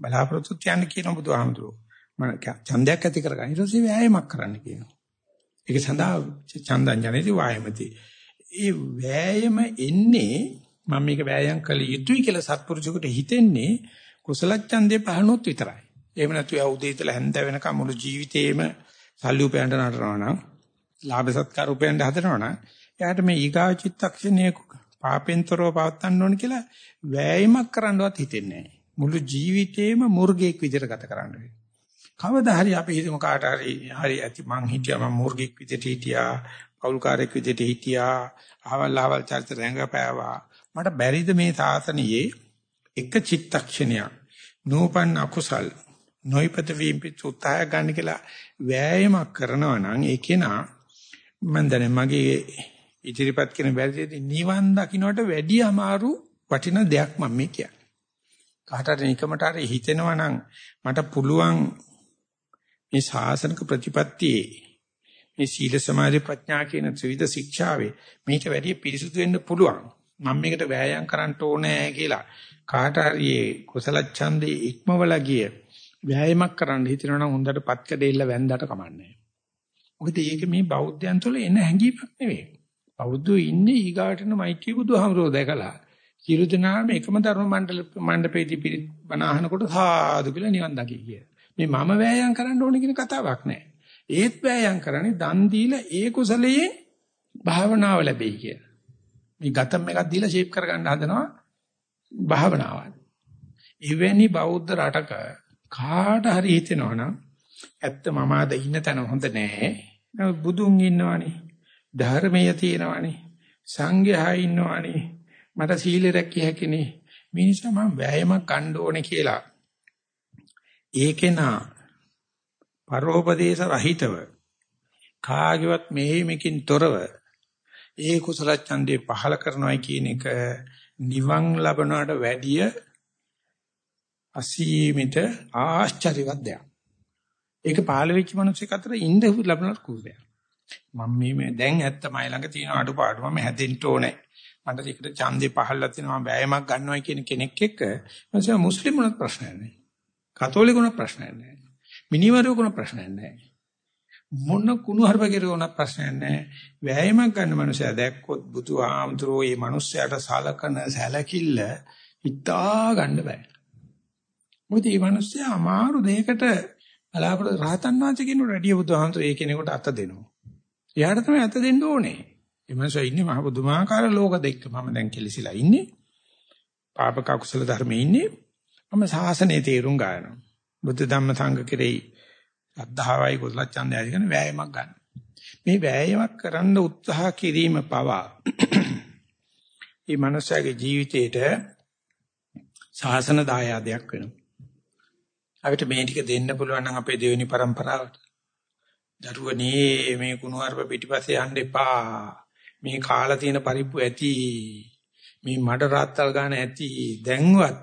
බලාපොරොත්තු තියන්න කියන බුදුහාමුදුරුවෝ මම ඡන්දයක් ඇති කරගන්න ඊට පස්සේ වෑයමක් කරන්න කියනවා. ඒක සඳහා ඡන්දං ජනේති වායමති. ඒ වෑයම එන්නේ මම මේක වෑයම් කළ යුතුයි කියලා සත්පුරුෂයෙකුට හිතෙන්නේ කුසල ඡන්දේ පහනොත් විතරයි. එහෙම නැතු යා උදේ ඉඳලා හැන්ද වෙනකම් මුළු ජීවිතේම සල්ලි උපයන්න නටනවා නම් ලාභ සත්කාර උපයන්න හදනවා නම් එයාට මේ ඊගා චිත්තක්ෂණයේ පාපෙන්තරව පවත්තන්න ඕන කියලා වෑයමක් කරන්නවත් හිතෙන්නේ නැහැ. මුළු ජීවිතේම මුර්ගෙක් විදිහට ගත කරන්න වෙනවා. කවදා හරි අපි හිතමු කාට හරි හරි ඇති මං හිටියා මම මුර්ගෙක් විදිහට හිටියා පෞල්කාරයෙක් විදිහට හිටියා අහවල් අහවල් චරිත රැඟපෑවා මට බැරිද මේ සාසනියේ එක චිත්තක්ෂණයක් නූපන් අකුසල් නොයිපත වීම්පිට උත්සාහ ගන්න කියලා වෑයමක් කරනවා නම් ඒ කෙනා මම දැන මගේ ඉදිරිපත් කරන බැරිදී නිවන් දකින්නට වැඩි අමාරු වටින දෙයක් මම මේ කියන්නේ. කාටට නිකමට හරි හිතෙනවා නම් මට පුළුවන් මේ ශාසනික ප්‍රතිපත්තියේ මේ සීල සමාධි ප්‍රඥා කියන ත්‍රිවිධ ශික්ෂාවේ මේට වැඩිය පිරිසුදු වෙන්න පුළුවන්. මම මේකට වෑයම් කරන්න ඕනේ කියලා කාට හරි කුසල ඡන්දේ ඉක්මවලා ගිය වෑයමක් කරන්න හිතනවා නම් හොඳට පත්කඩෙල්ල වැන්දට කමන්නේ. මොකද ඒක මේ බෞද්ධයන් තුළ එන හැඟීමක් නෙවෙයි. බෞද්ධෝ ඉන්නේ ඊගාටන මෛත්‍රී බුදුහමරෝ දැකලා සියලු දෙනාම එකම ධර්ම මණ්ඩල මණ්ඩපේදී පිළිත් බණ අහනකොට සාදු කියලා නිවන් දකි කිය. මේ මම වෑයම් කරන්න ඕනේ කියන කතාවක් නෑ. ඒත් වෑයම් කරන්නේ දන් දීලා ඒ කුසලයේ භාවනාව ලැබෙයි කියලා. මේ ගතම් එකක් දීලා ෂේප් කරගන්න හදනවා භාවනාවක්. එවැනි බෞද්ධ රටක කාට හරි හිතෙනවනම් ඇත්ත මම අද ඉන්න තැන හොඳ නෑ. බුදුන් ඉන්නවනේ. ධර්මයේ තියෙනවනේ. සංඝයා ඉන්නවනේ. මට සීල රැකිය හැකිනේ. මේ නිසා මම වෑයමක් ගන්න ඕනේ කියලා. ඒකේනා පරෝපදේශ රහිතව කාගේවත් මෙහෙමකින් තොරව ඒ කුසල ඡන්දේ පහල කරනවායි කියන එක නිවන් ලබනවට වැඩිය අසීමිත ආශ්චර්යවත් දෙයක්. ඒක පහළ වෙච්ච මිනිස්සෙක් අතර ඉඳ ලැබුණත් කුසලයක්. මම මේ දැන් ඇත්තමයි ළඟ තියෙන අඩුපාඩු මම හැදෙන්න ඕනේ. මට ඒකට ඡන්දේ පහළලා තියෙනවා වෑයමක් ගන්නවා කියන කෙනෙක් එක්ක මම මුස්ලිමුණත් ප්‍රශ්නයක් නැහැ. කතෝලිකුණත් ප්‍රශ්නයක් නැහැ. මිනිවරුකුණත් ප්‍රශ්නයක් නැහැ. මොන කුණු හර්ප කෙරුවොත් ප්‍රශ්නයක් නැහැ. වෑයමක් ගන්න මනුස්සයා දැක්කොත් බුදු ආමතුරෝ මේ මනුස්සයාට සලකන සැලකිල්ල හිතා ගන්න බෑ. මොකද මේ මනුස්සයා අමාරු දෙයකට බලාපොරොත්තු රහතන් වහන්සේ කෙනෙකුට රැඩිය බුදුහාමතුරෝ ඒ කෙනෙකුට අත දෙනවා. එයාට තමයි අත දෙන්න ඕනේ. මේ මනුස්සයා ඉන්නේ මහ බුදුමාකාර ලෝක දෙක. මම දැන් කෙලිසිලා ඉන්නේ. පාපක කුසල ධර්මයේ ඉන්නේ. මම සාසනයේ තේරුම් ගන්නවා. බුද්ධ ධම්ම සංඝ කෙරෙහි අද්ධාවයි කුසල ඡන්දය ඇතිගෙන වෑයමක් ගන්න. මේ වෑයමක් කරන්න උත්සාහ කිරීම පවා මේ මනුස්සයාගේ ජීවිතේට සාසන දායාදයක් වෙනවා. අපිට මේ ටික දෙන්න පුළුවන් නම් අපේ දෙවෙනි પરම්පරාවට. දරුවනේ මේ කුණුහරුප පිටිපස්සේ යන්න එපා. මේ කාලා තියෙන පරිප්පු ඇති. මේ මඩ රාත්තල් ගන්න ඇති. දැන්වත්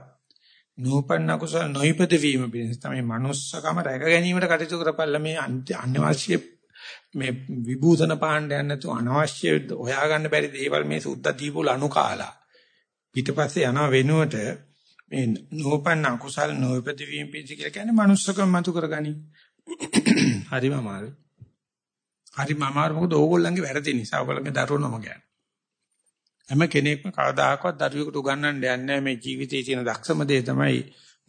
නූපන්න කුසල නොයිපද වීම පිණිස තමයි manussකම රැක ගැනීමට කටයුතු කරපල්ලා මේ අනවශ්‍ය මේ විභූෂණ පාණ්ඩයන් නැතු අනවශ්‍ය හොයාගන්න බැරි දේවල් මේ සුද්ධ දීපුල අනුකාලා පිටපස්සේ යන වෙනුවට මේ නූපන්න කුසල නොයිපද වීම පිණිස කියලා කියන්නේ manussකම මතු කරගනි හරිම අමාරුයි හරිම අමාරු මොකද ඕගොල්ලන්ගේ වැරදි නිසා ඕගොල්ලන්ගේ දරුවෝ නම ගන්න හැම කෙනෙක්ම කවදාකවත් දරුවෙකුට උගන්වන්න යන්නේ මේ ජීවිතයේ තියෙන දක්ෂම දේ තමයි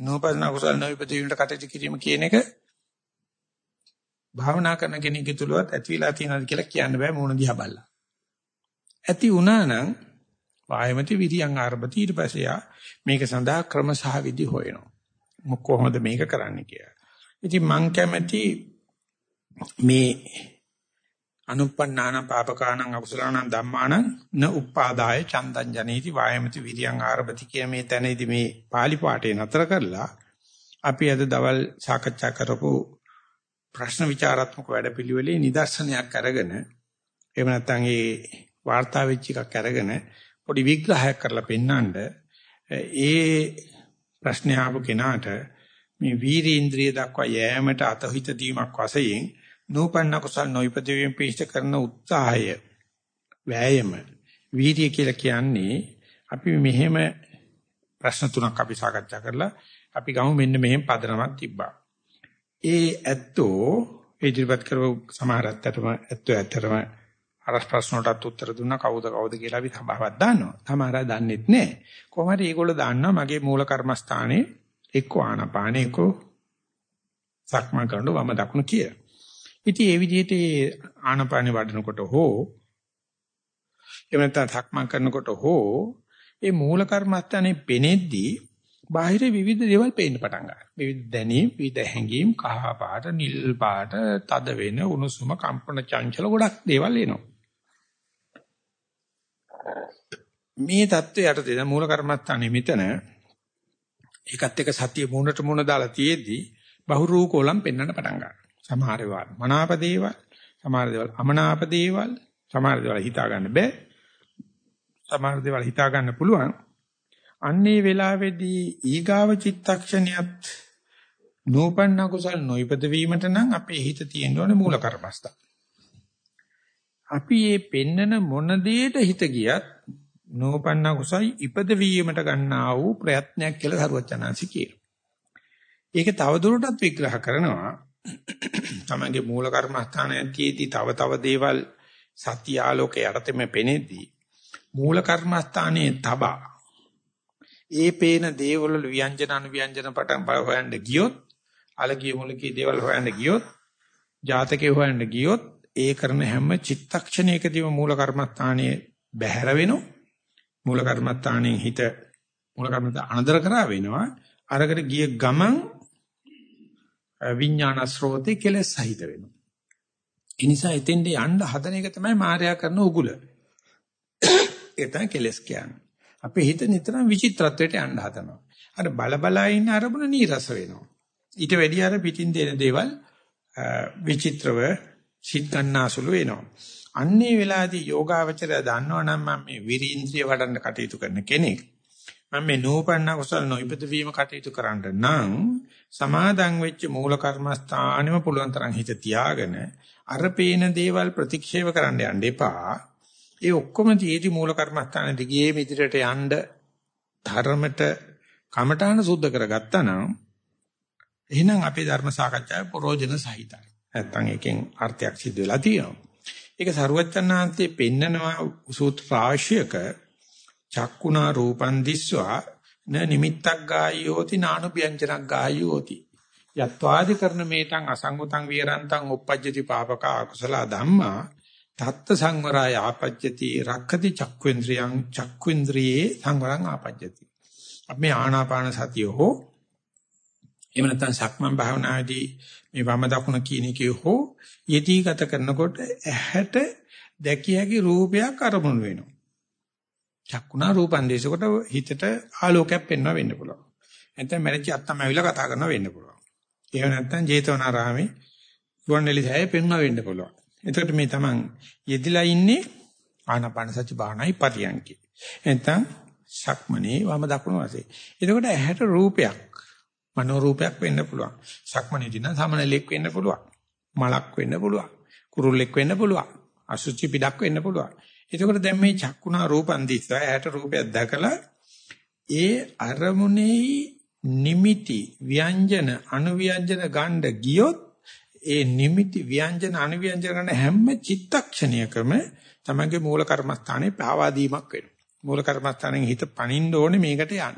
නෝපදන කුසල නොවිපදීමට කටයුතු කිරීම කියන එක භාවනා කරන කෙනෙක් තුලවත් ඇති වෙලා තියෙනවද කියලා කියන්න බෑ මොන දිහා බලලා. ඇති වුණා නම් වායමති විරියන් ආරම්භති ඊට පස්සේ යා මේක සඳහා ක්‍රම සහ විදි හොයනවා. කොහොමද මේක කරන්න කියලා. ඉතින් මං කැමැති මේ අනුප්පන්නාන පාපකානං අකුසලානං ධම්මානං න උපාදාය චන්දං ජනේති වායමති විරියං ආරභති කිය මේ තැනදී මේ pāli පාඨය නතර කරලා අපි අද දවල් සාකච්ඡා කරපු ප්‍රශ්න විචාරාත්මක වැඩපිළිවෙලේ නිදර්ශනයක් අරගෙන එහෙම නැත්නම් ඒ වාර්තා වෙච්ච එකක් අරගෙන පොඩි විග්‍රහයක් කරලා පෙන්නඳ ඒ ප්‍රශ්න ආපු කෙනාට මේ වීරීන්ද්‍රිය දක්වා යෑමට අතහිත දීමක් වශයෙන් නූපන්න කුසල් නොයිපදවීම පිහිට කරන උත්සාහය වෑයම වීර්ය කියලා කියන්නේ අපි මෙහෙම ප්‍රශ්න තුනක් අපි සාකච්ඡා කරලා අපි ගමු මෙන්න මෙහෙම පදනමක් තිබ්බා. ඒ ඇත්තෝ ඉදිරිපත් කරව සමහර ඇත්තටම ඇත්තෝ ඇත්තටම අරස් ප්‍රශ්නටත් උත්තර දුන්නා කවුද කවුද කියලා අපි සභාවක් දාන්නවා. සමහර අය දන්නෙත් නැහැ. කොහොම හරි ඒගොල්ලෝ දාන්නවා මගේ මූල කර්මස්ථානේ එක්ක ආනපානේ එක්ක සක්මන් කරනකොට වම දකුණ කියලා. ඉතින් ඒ විදිහට ආනපානෙ වඩනකොට හෝ එහෙම නැත්නම් සක්මන් කරනකොට හෝ ඒ මූල කර්මස්ථානේ පෙනෙද්දී බාහිර විවිධ දේවල් පේන්න පටන් ගන්නවා. විවිධ දැනීම්, විවිධ හැඟීම්, කහ පාට, නිල් පාට, තද වෙන, උණුසුම, කම්පන, චංචල ගොඩක් දේවල් එනවා. මේ தත්ත්වයට දෙන මූල කර්මස්ථානේ මෙතන ඒකත් එක්ක සතිය මූණට මූණ දාලා තියේදී බහුරූපෝලම් පෙන්වන්න පටන් ගන්නවා. සමහර ඒවා මනාප දේවල්, සමහර දේවල් අමනාප දේවල්, සමහර දේවල් හිතා ගන්න බෑ. සමහර දේවල් හිතා ගන්න පුළුවන්. අන්නේ වෙලාවේදී ඊගාව චිත්තක්ෂණියත් නූපන්න කුසල් නොයිපද වීමට නම් අපේ හිත තියෙන්න ඕනේ මූල කර්මස්ථාන. අපි මේ පෙන්නන මොන දෙයට හිත ගියත් නෝපන්න කුසයි ඉපද වීමට ගන්නා වූ ප්‍රයත්නයක් කියලා සරුවචනාංශි කියනවා. ඒක තවදුරටත් විග්‍රහ කරනවා. තමගේ මූල කර්මස්ථානයේදී තව තව දේවල් සත්‍ය ආලෝකයේ යටතේම පෙනෙද්දී මූල කර්මස්ථානයේ තබා ඒ පේන දේවල් ව්‍යංජන අනුව්‍යංජන පටන් බල හොයන්න ගියොත් අලගිය මුලකී දේවල් හොයන්න ගියොත් ජාතකේ හොයන්න ගියොත් ඒ කරන හැම චිත්තක්ෂණයකදීම මූල කර්මස්ථානයේ බැහැර වෙනවා. මූල කර්මස්ථානයෙන් හිත මූල කර්මස්ථාන අනදර කරා වෙනවා. අරකට ගිය ගමන් විඥාන ස්රෝතේ කෙලස් සහිත වෙනවා ඒ නිසා එතෙන්ට යන්න හදන එක තමයි මායя කරන උගුල ඒ තමයි කෙලස් කියන්නේ අපේ හිත නිතරම විචිත්‍රත්වයට යන්න හදනවා. අර බල බලා ඉන්න අරමුණ නීරස වෙනවා. ඊට වැඩි අර පිටින් දෙන දේවල් විචිත්‍රව සිත් ගන්නාසුළු වෙනවා. අන්නේ වෙලාවේදී යෝගාවචරය දන්නවනම් මම මේ විරීන්ද්‍රිය වඩන්න කටයුතු කරන කෙනෙක්. මම මේ නූපන්න කුසල නොයිපද වීම කටයුතු කරන්න නම් සමාදන් වෙච්ච මූල කර්මස්ථානෙම පුළුවන් තරම් හිත තියාගෙන අර පේන දේවල් ප්‍රතික්ෂේප කරන්න යන්න එපා. ඒ ඔක්කොම ජීවිත මූල කර්මස්ථාන දිගේ ඉදිරියට යන්න ධර්මයට කමඨාන සුද්ධ කරගත්තා නම් එහෙනම් අපේ ධර්ම සාකච්ඡාවේ ප්‍රෝජන සහිතයි. නැත්තම් එකෙන් අර්ථයක් සිද්ධ වෙලා තියෙනවා. ඒක සරුවච්චන්හන්තේ පෙන්නනවා සූත්‍ර රාශියක චක්කුණා රූපං දිස්වා න නිමිත්තක් ගායෝති නානුභ්‍යංජනක් ගායෝති. යත්වාදි කරන මේතං අසංගතං විරන්තං uppajjati papaka akusala dhamma තත්ත සංවරය ආපජ්ජති රක්ඛති චක්ඛේන්ද්‍රයන් චක්ඛේන්ද්‍රයේ සංවරං ආපජ්ජති. අපි ආනාපාන සතිය හෝ එහෙම නැත්නම් සක්මන් භාවනාවේදී මේ වම දකුණ කියන එකේ හෝ යෙදී ගත කරනකොට ඇහැට දැකිය හැකි රූපයක් අරමුණු වෙනවා. චක්කුණා රූපන් දේශකොට හිතට ආලෝකයක් පෙන්වන්න වෙන්න පුළුවන් නැත්නම් මැරිච්ච අත්තම ඇවිල්ලා කතා කරනවා වෙන්න පුළුවන් එහෙම නැත්නම් ජේතවනාරාමේ ගුවන්විදුලි සෑයේ පෙන්වන්න වෙන්න පුළුවන් එතකොට මේ තමන් යෙදිලා ඉන්නේ ආනාපාන සති භාවනායි පරියන්කේ. නැත්නම් සක්මනේ වම දකුණු වශයෙන්. එතකොට ඇහැට රූපයක් මනෝ රූපයක් වෙන්න පුළුවන්. සක්මනේදී නම් සමනලෙක් වෙන්න පුළුවන්. මලක් වෙන්න පුළුවන්. කුරුල්ලෙක් වෙන්න පුළුවන්. අසුචි පිටක් වෙන්න පුළුවන්. එතකොට දැන් මේ චක්කුණා රූපන් දිස්සා ඇහැට රූපයක් දැකලා ඒ අරමුණේ නිමිති ව්‍යංජන අනුව්‍යංජන ගන්න ගියොත් ඒ නිමිති ව්‍යංජන අනුව්‍යංජන කරන හැම චිත්තක්ෂණයකම තමගේ මූල කර්මස්ථානේ පාවා දීමක් වෙනවා. මූල කර්මස්ථානෙන් හිත පනින්න ඕනේ මේකට යන්න.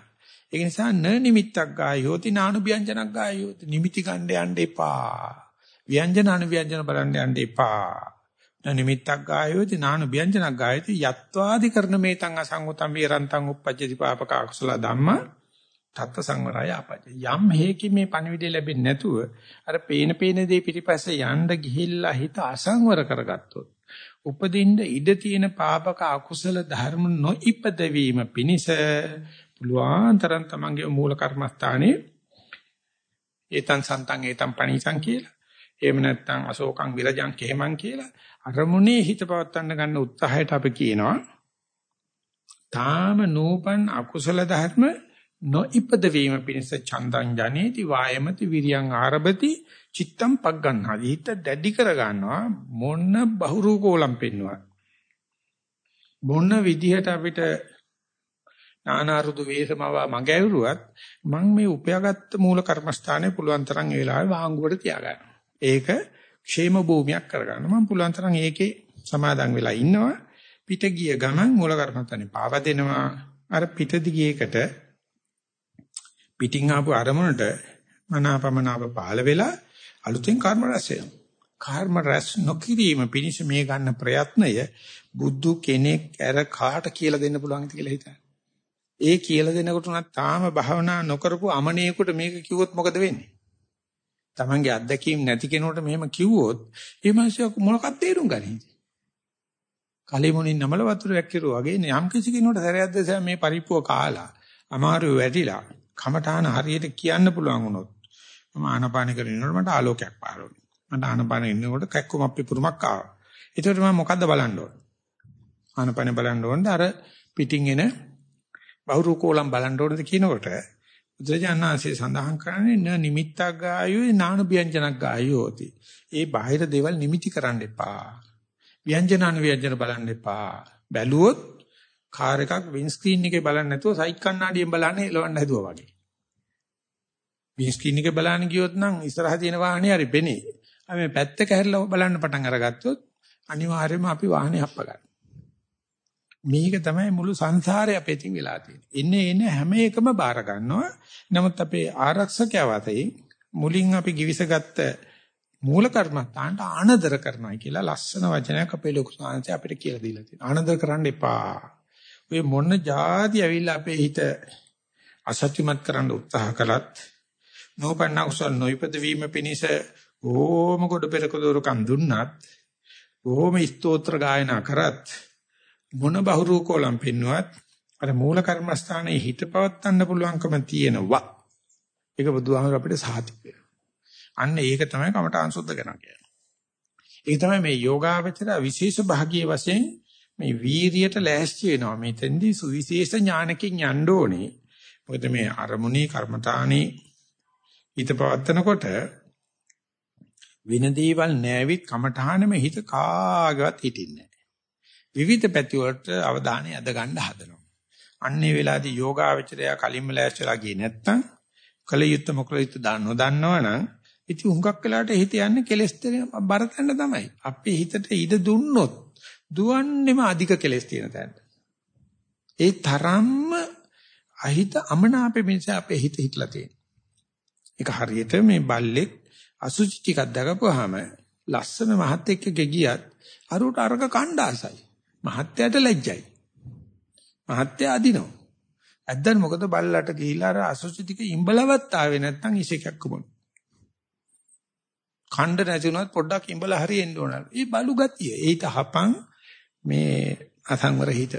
ඒ නිසා න නිමිත්තක් ගායෝති නානුව්‍යංජනක් ගායෝති නිමිති ගන්න යන්න එපා. ව්‍යංජන අනුව්‍යංජන බලන්න යන්න එපා. න නිමිත්තක් ගායෝති නානුව්‍යංජනක් ගායෝති යත්වාදි කරන මේතං අසංගතම් විරන්තං uppajjati papaka akusala dhamma තත්ත සංවරය ආපජ්ජ යම් හේකින් මේ පණිවිඩය ලැබෙන්නේ නැතුව අර පේන පේන දේ පිටිපස්සේ යන්න ගිහිල්ලා හිත අසංවර කරගත්තොත් උපදින්න ඉඩ තියෙන පාපක අකුසල ධර්ම නොඉපද වීම පිණිස පුළුවන් තරම් තමන්ගේ මූල කර්මස්ථානේ ඒතං සන්තං ඒතං පණීසං කියලා එහෙම නැත්නම් අශෝකං විරජං කෙහෙමං කියලා අරමුණේ හිත පවත්වන්න ගන්න උත්සාහයට අපි කියනවා තාම නූපන් අකුසල ධර්ම නොඉපද වීම පිණිස චන්දං ජනේති වායමති විරියං ආරභති චිත්තම් පක් ගන්නවා. හිත දැඩි කර ගන්නවා මොන බහුරු කෝලම් පෙන්නවා. මොන විදිහට අපිට නානාරුදු වේසමව මග ඇවිරුවත් මම මේ උපයාගත්ත මූල කර්මස්ථානේ පුළුවන් තරම් ඒ වෙලාවේ වාංගුවට තියාගන්නවා. ඒක ക്ഷേම භූමියක් කරගන්න. මම පුළුවන් තරම් ඒකේ සමාදන් වෙලා ඉන්නවා. පිට ගිය ගමන් මූල කර්මස්ථානේ පාව දෙනවා. අර පිට දිගේකට පිටින් ආපු අරමුණට මනාපමනාප පහළ වෙලා අලුතෙන් කර්ම රැස් වෙනවා. කර්ම රැස් නොකිරීම පිණිස මේ ගන්න ප්‍රයත්නය බුදු කෙනෙක් අර කාට කියලා දෙන්න පුළුවන්ද කියලා හිතන්න. ඒ කියලා දෙනකොට උනත් තාම භාවනා නොකරපු අමනේකට මේක කිව්වොත් මොකද වෙන්නේ? Tamange අත්දැකීම් නැති කෙනෙකුට මෙහෙම කිව්වොත් ඒ මිනිස්සු මොනවක්ද තේරුම් ගන්නේ? කලිමුණින් නමල වතුර වැක්කිරුවා වගේ යම් කිසි කෙනෙකුට සැරයක් දැසම මේ පරිප්පුව කාලා අමාරු වැටිලා කමඨාන හරියට කියන්න පුළුවන් වුණොත් මම ආනපාන කරනකොට මට ආලෝකයක් පාර වුණා. මට ආනපාන ඉන්නකොට කැක්කුම අපේ පුරුමක් ආවා. ඒකට මම මොකද්ද බලන්න ඕන? ආනපාන බලන්න ඕනද අර පිටින් එන බහුරු කෝලම් බලන්න ඕනද කියනකොට බුදුරජාණන්සේ සඳහන් කරන්නේ න නිමිත්තක් ගායෝ නානු ව්‍යංජනක් ගායෝති. ඒ බාහිර දේවල් නිමිති කරන්න එපා. ව්‍යංජන අනුව්‍යංජන බලන්න එපා. බැලුවොත් කාර් එකක් වින් ස්ක්‍රීන් එකේ බලන්නේ නැතුව සයිඩ් කණ්ණාඩියෙන් බලන්නේ එලවන්න හැදුවා වගේ. වින් ස්ක්‍රීන් එකේ බලන්න ගියොත් නම් ඉස්සරහ තියෙන වාහනේ හරි පෙනේ. අපි මේ පැත්තක හැරිලා බලන්න පටන් අරගත්තොත් අනිවාර්යයෙන්ම අපි වාහනේ හප්ප ගන්නවා. මේක තමයි මුළු සංසාරේ අපේ තින් වෙලා තියෙන්නේ. ඉන්නේ එන්නේ හැම එකම බාර ගන්නවා. නමුත් අපේ ආරක්ෂකයා වතේ මුලින් අපි givisගත්ත මූල කර්මත්තාන්ට ආනදර කරනවා කියලා ලස්සන වචනයක් අපේ ලොකු සංහසේ අපිට කියලා දීලා තියෙනවා. ආනදර කරන්න එපා. ඔය මොන જાති ඇවිල්ලා අපේ හිත අසත්‍යමත් කරන්න උත්සාහ කළත් නෝපන්න කුසල නොයිපද වීම පිණිස ඕම කොට පෙරක දොරකම් දුන්නත් ඕම ස්තෝත්‍ර ගායනා කරත් මොන බහුරූකෝලම් පින්නුවත් අර මූල කර්මස්ථානයේ හිත පවත්වන්න පුළුවන්කම තියෙනවා. ඒක බුදුහාමර අපිට සාතික වෙනවා. අන්න ඒක තමයි කමඨාන් සුද්ධ කරනවා කියන්නේ. ඒක තමයි මේ යෝගාවචර විශේෂ භාගයේ වශයෙන් මේ වීරියට ලෑස්ති වෙනවා. මෙතෙන්දී සුවිශේෂ ඥානකින් යන්න ඕනේ. මොකද මේ අරමුණේ කර්මතානේ හිත පවත්නකොට වෙන දේවල් නැවිත් කමඨානෙම හිත කාගවත් හිටින්නේ විවිධ පැති වලට අවධානය යොද ගන්න හදනවා. අන්නේ වෙලාවේදී යෝගාවචරය කලින්ම ලෑස්තිලා ගියේ නැත්තම් කල යුත්තේ මොකල යුත්තේ දන්නව දන්නවනම් ඉතින් හුඟක් වෙලාවට හිත යන්නේ කෙලස් බරතැන්න තමයි. අපේ හිතට ඉඩ දුන්නොත් දුවන්නේම අධික කෙලස් තියෙන තැනට. ඒ තරම්ම අහිත අමනාපෙ මිස අපේ හිත හිටලා තියෙන. ඒක හරියට මේ බල්ලෙක් අසුචි ටිකක් දකපුවාම ලස්සන මහත් එක්ක ගියත් අරුට අරක කණ්ඩාසයි. මහත්යට ලැජ්ජයි. මහත්ය අදිනවා. ඇද්දන් මොකද බල්ලට ගිහිලා අර අසුචි ටික ඉඹලවත් ආවේ නැත්නම් ඉසේකක් කොමන. ඛණ්ඩ නැති වුණත් පොඩ්ඩක් ඉඹලා හරි එන්න ඕන. ඒ බලු ගතිය. ඒිට හපන් මේ අසංවර හිත.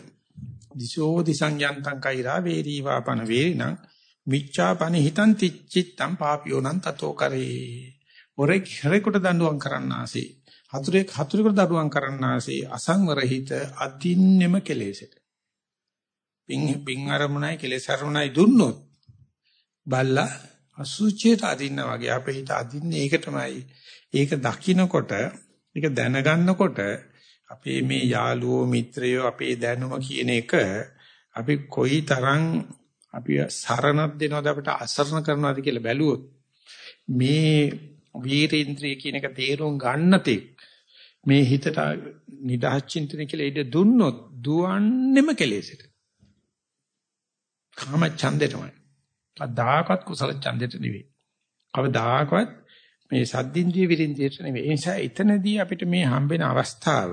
දිසෝ දිසං යන්තං කෛරා වේරී වාපන වේරිණං මිච්ඡාපන හිතං තිච්චිත්තං පාපියෝනං තතෝ කරේ. ඔරෙක් හරෙකුට දඬුවම් කරන්නාසේ හතුරෙක් හතුරෙකුට දඬුවම් කරන්නාසේ අසංවර හිත අදින්නෙම කෙලෙසට. පින් පින් අරමුණයි කෙලෙස් අරමුණයි දුන්නොත් බල්ලා අසුචියට අදින්න වගේ අපේ හිත අදින්නේ ඒක තමයි. ඒක දකින්නකොට ඒක දැනගන්නකොට අපේ මේ යාළුවෝ මිත්‍රයෝ අපේ දැනුම කියන එක අපි කොයි තරම් අපි සරණක් දෙනවද අපිට අසරණ කරනවද කියලා බැලුවොත් මේ වීරේන්ද්‍රිය කියන එක තේරුම් ගන්නතෙක් මේ හිතට නිදහස් චින්තන කියලා ඉඩ දුන්නොත් දුවන්නෙම කෙලෙසට. කාම ඡන්දෙටමයි. කවදාකවත් කුසල ඡන්දෙට නෙවෙයි. කවදාකවත් මේ සද්දින්ද්‍රිය විරින්ද්‍රියට නෙවෙයි. ඒ නිසා එතනදී අපිට මේ හම්බෙන අවස්ථාව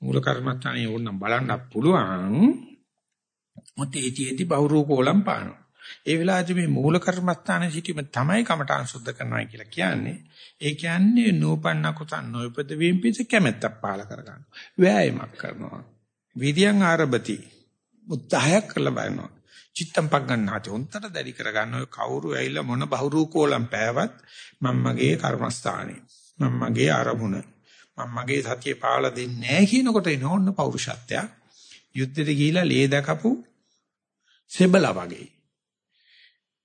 මූල කර්මත්තානේ ඕනනම් බලන්න පුළුවන්. මොකද ඒතිෙදි බහුරූපෝලම් පානවා. ඒ වෙලාවේදී මේ මූල කර්මස්ථානයේ සිටීම තමයි කමඨාන් සුද්ධ කරනවා කියලා කියන්නේ. ඒ කියන්නේ නූපන්න කුසන් නොයිපද වීම පිස කැමැත්තක් පාල කරගන්න. වෑයමක් කරනවා. විද්‍යං ආරබති. උත්සාහයක් කරලා බලනවා. චිත්තම් පක් ගන්නාට උන්ටට දැඩි කරගන්න ඔය කවුරු ඇවිල්ලා මොන බහුරූකෝලම් පෑවත් මම මගේ කර්මස්ථානේ. මම මගේ ආරමුණ. මම මගේ සතිය පාවලා දෙන්නේ නැහැ කියනකොට එන ඕන්න පෞරුෂත්වයක්. යුද්ධෙට ගිහිලා ලේ දැකපු සෙබලා වගේ.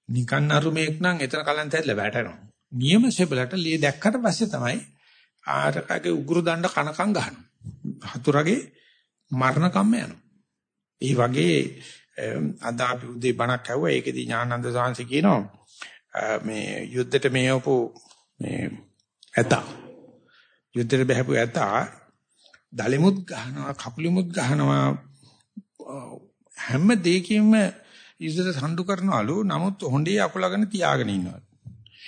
නිකන් අරුමේක් නම් එතන කලන්ත ඇදලා වැටෙනවා. නියම සෙබලට ලේ දැක්කට පස්සේ තමයි ආරකගේ උගුරු දණ්ඩ කනකම් ගහනවා. හතුරගේ මරණ කම්ම යනවා. ඒ වගේ අද අපි උදේ බණක් ඇහුවා ඒකෙදි ඥානන්ද සාංශ කියනවා මේ යුද්ධයට මේවපු මේ ඇත යුද්ධයට බහැපු ඇත දලෙමුත් ගහනවා කපුලිමුත් ගහනවා හැම දෙයකින්ම යුද්ධයට සම්ඩු කරනවලු නමුත් හොඬේ අකුලගෙන තියාගෙන ඉන්නවා.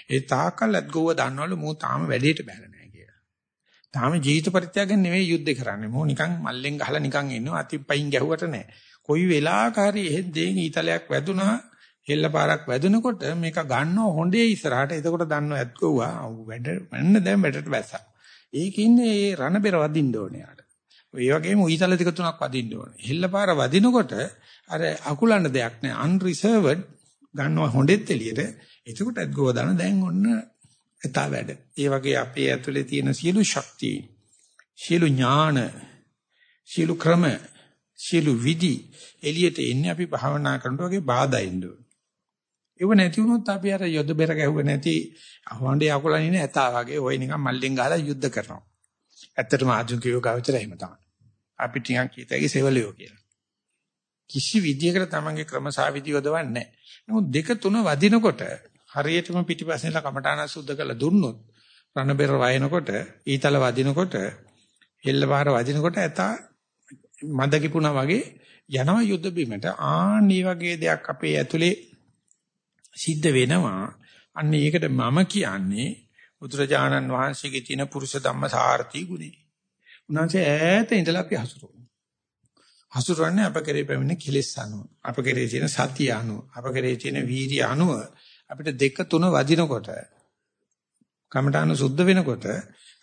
ඒ තාකල් ඇත්ගොව දන්නවලු මෝ තාම වැඩේට බැල නැහැ කියලා. තාම ජීවිත පරිත්‍යාගයෙන් නෙවෙයි යුද්ධ කරන්නේ. මෝ නිකන් මල්ලෙන් ගහලා නිකන් ඉන්නවා. අතිපයින් ගැහුවට නැහැ කොයි වෙලාවක හරි එහෙන් දෙයින් ඊතලයක් වැදුනා හෙල්ල පාරක් වැදුනකොට මේක ගන්නව හොඬේ ඉස්සරහට. එතකොට දන්නව ඇත්ගොවා වැඩ වෙන්න දැන් වැඩට බැස්සා ඒකින්නේ ඒ රණ බෙර වදින්න ඕනේ යාට. ඒ වගේම ඊතල ටික තුනක් වදින්න ඕනේ. හෙල්ල පාර වදිනකොට අර අකුලන්න දෙයක් නෑ අන්රිසර්වඩ් ගන්නවා හොඬෙත් එළියට එතකොට ඇත්ගොව දාන දැන් ඔන්න එතා වැඩ ඒ වගේ අපේ ඇතුලේ තියෙන සියලු ශක්තිය සියලු ඥාන සියලු ක්‍රම සියලු විදි එළියට එන්නේ අපි භාවනා කරනකොට වගේ බාධා එන්න ඕන. ඒව නැති වුණොත් අපි අර යොද බෙර ගැහුව නැති අහවණ්ඩේ අකුලන් ඉන්නේ ඇතා වගේ ඔය නිකන් මල්ලෙන් ගහලා යුද්ධ කරනවා. ඇත්තටම ආධුනික යෝගාවචරය එහෙම තමයි. අපි ටිකක් කීතයි සෙවලියෝ කියලා. කිසි විදියකට තමන්ගේ ක්‍රමසාවිදි යොදවන්නේ නැහැ. නමුත් දෙක තුන වදිනකොට හරියටම පිටිපස්සෙන්ලා කමඨාන සුද්ධ කරලා දුන්නොත් රණ බෙර වයනකොට ඊතල වදිනකොට එල්ල පාර වදිනකොට ඇත මද කිපුණා වගේ යනවා යුද්ධ බිමට. ආනී වගේ දෙයක් අපේ ඇතුලේ සිද්ධ වෙනවා. අන්න ඒකට මම කියන්නේ බුදුරජාණන් වහන්සේගේ තියෙන පුරුෂ ධම්ම සාර්ථී ගුණේ. උන්වහන්සේ ඈත ඉඳලා අපි හසුරුවනවා. හසුරන්නේ අප කෙරේ පැමිණෙන කිලෙස් අනුව. අප කෙරේ තියෙන සතිය අනුව, අප කෙරේ තියෙන වීර්ය අනුව අපිට දෙක තුන වදිනකොට කමඨාන සුද්ධ වෙනකොට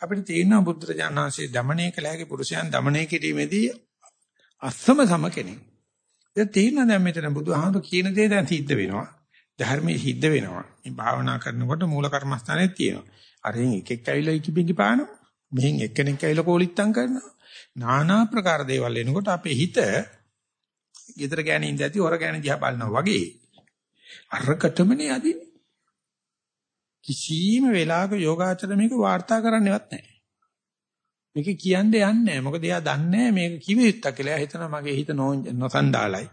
අපිට තේරෙනවා බුදුරජාණන් වහන්සේ দমনයේ කලහගේ පුරුෂයන් দমনයේ කිරීමේදී අස්සම සම කෙනෙක්. දැන් තේරෙනවා දැන් මෙතන බුදුහාමුදුරු කියන දේ දැන් සිද්ධ වෙනවා. ධර්මයේ සිද්ධ වෙනවා. මේ භාවනා කරනකොට මූල කර්මස්ථානයේ තියෙනවා. අරින් එකෙක් ඇවිල්ලා ඉකිබිඟි පානවා. මෙහෙන් එක්කෙනෙක් ඇවිල්ලා කෝලිත්තම් කරනවා. নানা ප්‍රකාර දේවල් එනකොට අපේ හිත ගෙදර ගෑණි ඉඳ ඇති හොර ගෑණි දිහා බලනවා වගේ අරකටමනේ අදින්නේ. කිසිම වෙලාවක යෝගාචර මේක වාර්තා කරන්නේවත් නැහැ. මේක කියන්නේ යන්නේ නැහැ. මොකද එයා දන්නේ මේක කිව යුත්තක් කියලා. එයා හිතනවා මගේ හිත නොසන්ඩාලයි.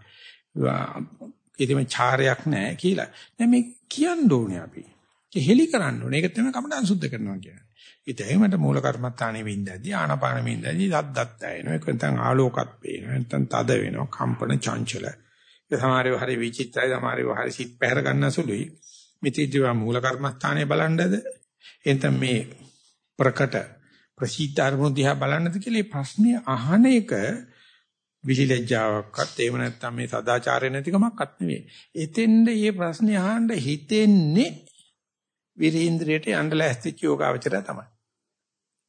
ඒකෙම චාරයක් නැහැ කියලා. දැන් මේ කියන්න ඕනේ අපි. ඒක හෙලි කරන්න ඕනේ. ඒක තමයි කමඩන් සුද්ධ කරනවා කියන්නේ. ඉතින් මට මූල කර්මත්තානේ වින්දදී ආනාපාන වින්දදී සද්දත් ඇයෙනවා. ඒක නැත්නම් ආලෝකත් පේනවා. නැත්නම් තද වෙනවා. කම්පන චංචල. ඒ සමහරව හරි විචිත්‍රයි සමහරව හරි සිත් පැහැර ගන්න සුළුයි. මිත්‍යිදීවා මූල කර්මස්ථානේ බලන්නද? එතන මේ ප්‍රකට ප්‍රසිද්ධ අරමුණු දිහා බලන්නද කියලා ප්‍රශ්නේ අහන එක විලිලැජ්ජාවක්වත් එහෙම නැත්නම් මේ සදාචාරය නැතිකමක්වත් නෙවෙයි. එතෙන්ද මේ ප්‍රශ්නේ අහන්න හිතෙන්නේ විරීන්ද්‍රයට යන්න ලැස්තිච්ච යෝගාවචරය තමයි.